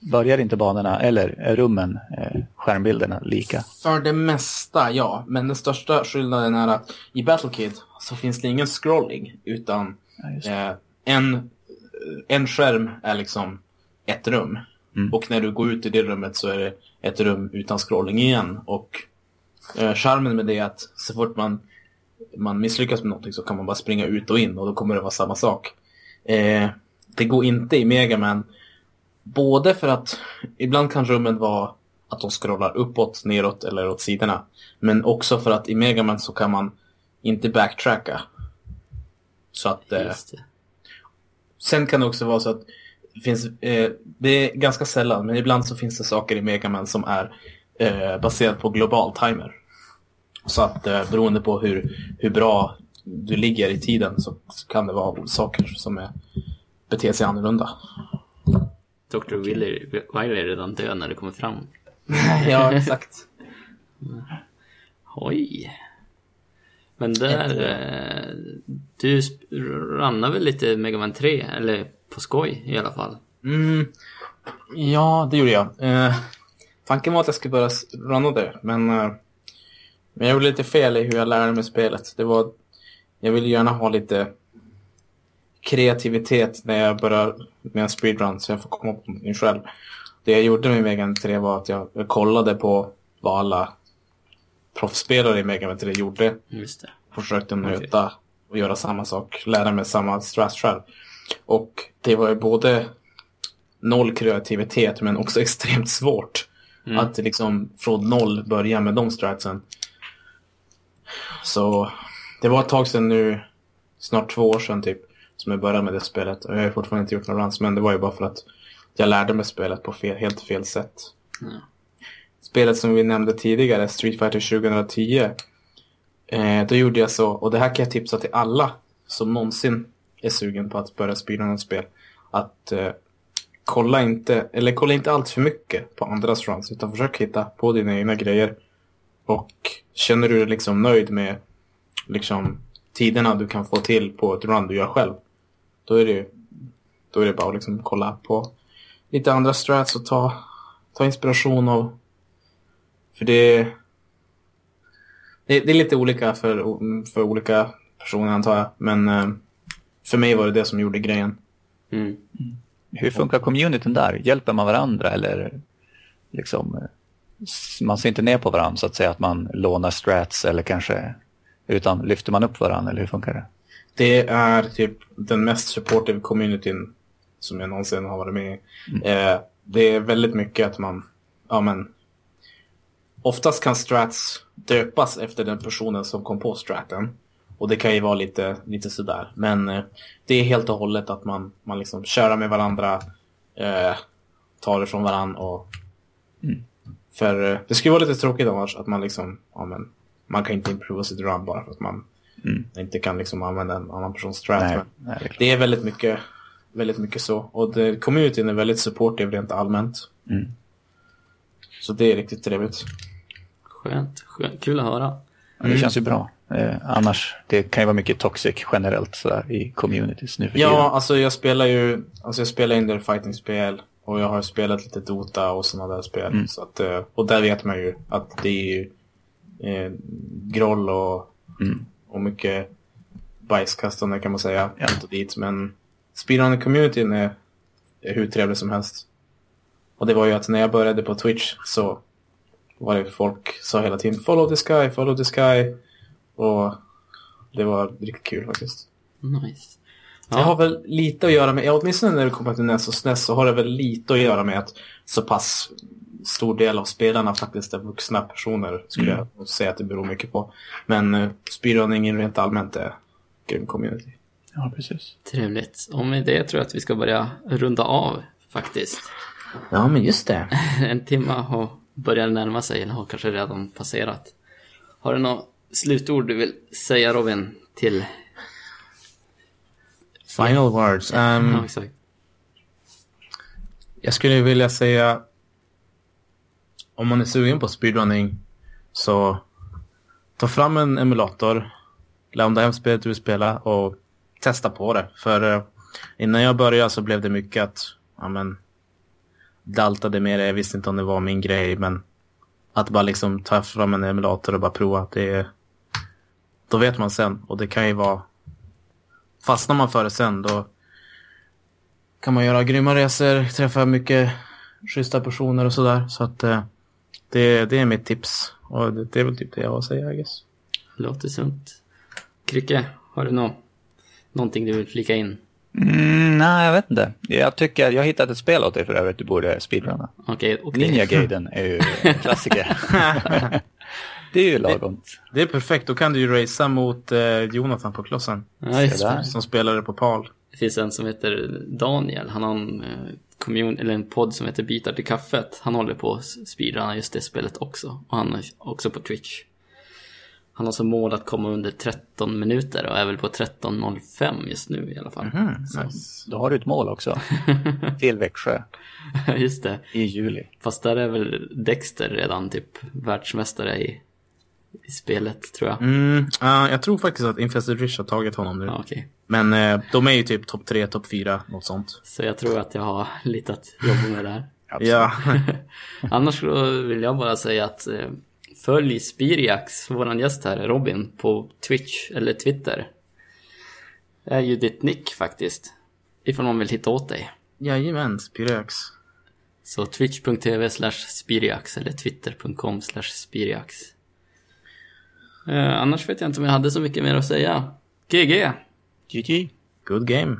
Börjar inte banorna eller är rummen, eh, skärmbilderna lika? För det mesta, ja. Men den största skillnaden är att i Battlekid så finns det ingen scrolling utan ja, eh, en, en skärm är liksom ett rum. Mm. Och när du går ut i det rummet så är det ett rum utan scrolling igen. Och eh, charmen med det är att så fort man, man misslyckas med någonting så kan man bara springa ut och in och då kommer det vara samma sak. Eh, det går inte i Megaman. Både för att ibland kan rummen vara att de scrollar uppåt, neråt eller åt sidorna. Men också för att i Megaman så kan man inte backtracka. Så att... Eh, sen kan det också vara så att det, finns, eh, det är ganska sällan, men ibland så finns det saker i Megaman som är eh, baserat på global timer. Så att eh, beroende på hur, hur bra du ligger i tiden så, så kan det vara saker som är, beter sig annorlunda. Dr. Willy, Wiley är redan död när det kommer fram. ja, exakt. Oj. Men där, eh, du rannar väl lite Megaman 3, eller på skoj i alla fall. Mm, ja, det gjorde jag. Eh, tanken var att jag skulle börja runna det, men, eh, men jag gjorde lite fel i hur jag lärde mig spelet. Det var, jag ville gärna ha lite kreativitet när jag börjar med en speedrun så jag får komma på min själv. Det jag gjorde med Megan 3 var att jag, jag kollade på vad alla proffsspelare i Megan 3 gjorde. Just det. Försökte möta okay. och göra samma sak, lära mig samma strat själv. Och det var ju både noll kreativitet men också extremt svårt. Mm. Att liksom från noll börja med de stratsen. Så det var ett tag sedan nu, snart två år sedan typ, som jag började med det spelet. Och jag har fortfarande inte gjort några runs, men det var ju bara för att jag lärde mig spelet på fel, helt fel sätt. Mm. Spelet som vi nämnde tidigare, Street Fighter 2010. Eh, då gjorde jag så, och det här kan jag tipsa till alla som någonsin är sugen på att börja spela något spel. Att eh, kolla inte, eller kolla inte allt för mycket på andras runs utan försök hitta på dina egna grejer. Och känner du dig liksom nöjd med liksom tiderna du kan få till på ett run du gör själv. Då är det, då är det bara att liksom kolla på lite andra strats och ta, ta inspiration av. För det, det, det är lite olika för, för olika personer antar jag. Men eh, för mig var det det som gjorde grejen. Mm. Hur funkar communityn där? Hjälper man varandra eller liksom man ser inte ner på varandra så att säga att man lånar strats eller kanske utan lyfter man upp varandra eller hur funkar det? Det är typ den mest supportive communityn som jag någonsin har varit med i. Mm. Eh, det är väldigt mycket att man, ja men, oftast kan strats döpas efter den personen som kom på straten. Och det kan ju vara lite, lite sådär. Men eh, det är helt och hållet att man, man liksom kör med varandra, eh, tar det från varandra och... Mm. För eh, det skulle vara lite tråkigt annars att man liksom, ja men, man kan inte improva sitt run bara för att man mm. inte kan liksom använda en annan persons strat. Nej, nej, det, är det, är väldigt mycket, väldigt mycket så. Och det, communityn är väldigt supportive rent allmänt. Mm. Så det är riktigt trevligt. Skönt, skönt. kul att höra. Ja, det känns ju bra. Eh, annars, det kan ju vara mycket toxic generellt sådär, i communities nu för Ja, alltså jag spelar ju, alltså jag spelar in fighting-spel och jag har spelat lite Dota och sådana där spel. Mm. Så att, eh, och där vet man ju att det är ju eh, groll och, mm. och mycket bajskastande kan man säga. Ja. och dit. Men speedrunning-communityn är, är hur trevlig som helst. Och det var ju att när jag började på Twitch så var det folk sa hela tiden follow this guy, follow this guy. Och det var riktigt kul faktiskt. Nice. Ja. Det har väl lite att göra med, åtminstone när det kommer till NES och SNES så har det väl lite att göra med att så pass stor del av spelarna faktiskt är vuxna personer skulle mm. jag säga att det beror mycket på. Men uh, speedrunning rent allmänt är grym community. Ja, precis. Trevligt. Och med det tror jag att vi ska börja runda av faktiskt. Ja, men just det. en timme har börjat närma sig, eller har kanske redan passerat. Har du något slutord du vill säga Robin till Final words. Um, ja, exakt. Jag skulle vilja säga om man är sugen på speedrunning så ta fram en emulator, ladda hem spelet du vill spela och testa på det. För eh, innan jag började så blev det mycket att ja, men, daltade med det. Jag visste inte om det var min grej men att bara liksom ta fram en emulator och bara prova. Det, då vet man sen och det kan ju vara fastnar man för det sen då kan man göra grymma resor, träffa mycket schyssta personer och sådär. Så att eh, det, det är mitt tips. Och det, det, är väl typ det jag har att säga, I guess. Låter sunt. Krycke, har du något? Någonting du vill flika in? Mm, nej, jag vet inte. Jag tycker, jag har hittat ett spel åt dig för övrigt du borde speedrunna. Okay, okay. Ninja Gaiden är ju en klassiker. Det är ju lagom. Det, det, är perfekt. Då kan du ju racea mot eh, Jonathan på klossen. Ja, som, som spelade på PAL. Det finns en som heter Daniel. Han har en, eh, kommun, eller en podd som heter Bitar till kaffet. Han håller på att speedrunna just det spelet också. Och han är också på Twitch. Han har som mål att komma under 13 minuter och är väl på 13.05 just nu i alla fall. Mm, nice. Då har du ett mål också. Till Växjö. just det. I juli. Fast där är väl Dexter redan typ världsmästare i i spelet tror jag. Mm, uh, jag tror faktiskt att Infested Rich har tagit honom nu. Ah, okay. Men uh, de är ju typ topp 3, topp 4, något sånt. Så jag tror att jag har lite att jobba med där. ja. Annars vill jag bara säga att uh, följ Spiriax, våran gäst här, Robin, på Twitch eller Twitter. Det är ju ditt nick faktiskt. Ifall man vill hitta åt dig. Jajamän, Spiriax. Så twitch.tv slash spiriax eller twitter.com slash spiriax. Eh, annars vet jag inte om jag hade så mycket mer att säga. GG! GG! Good game!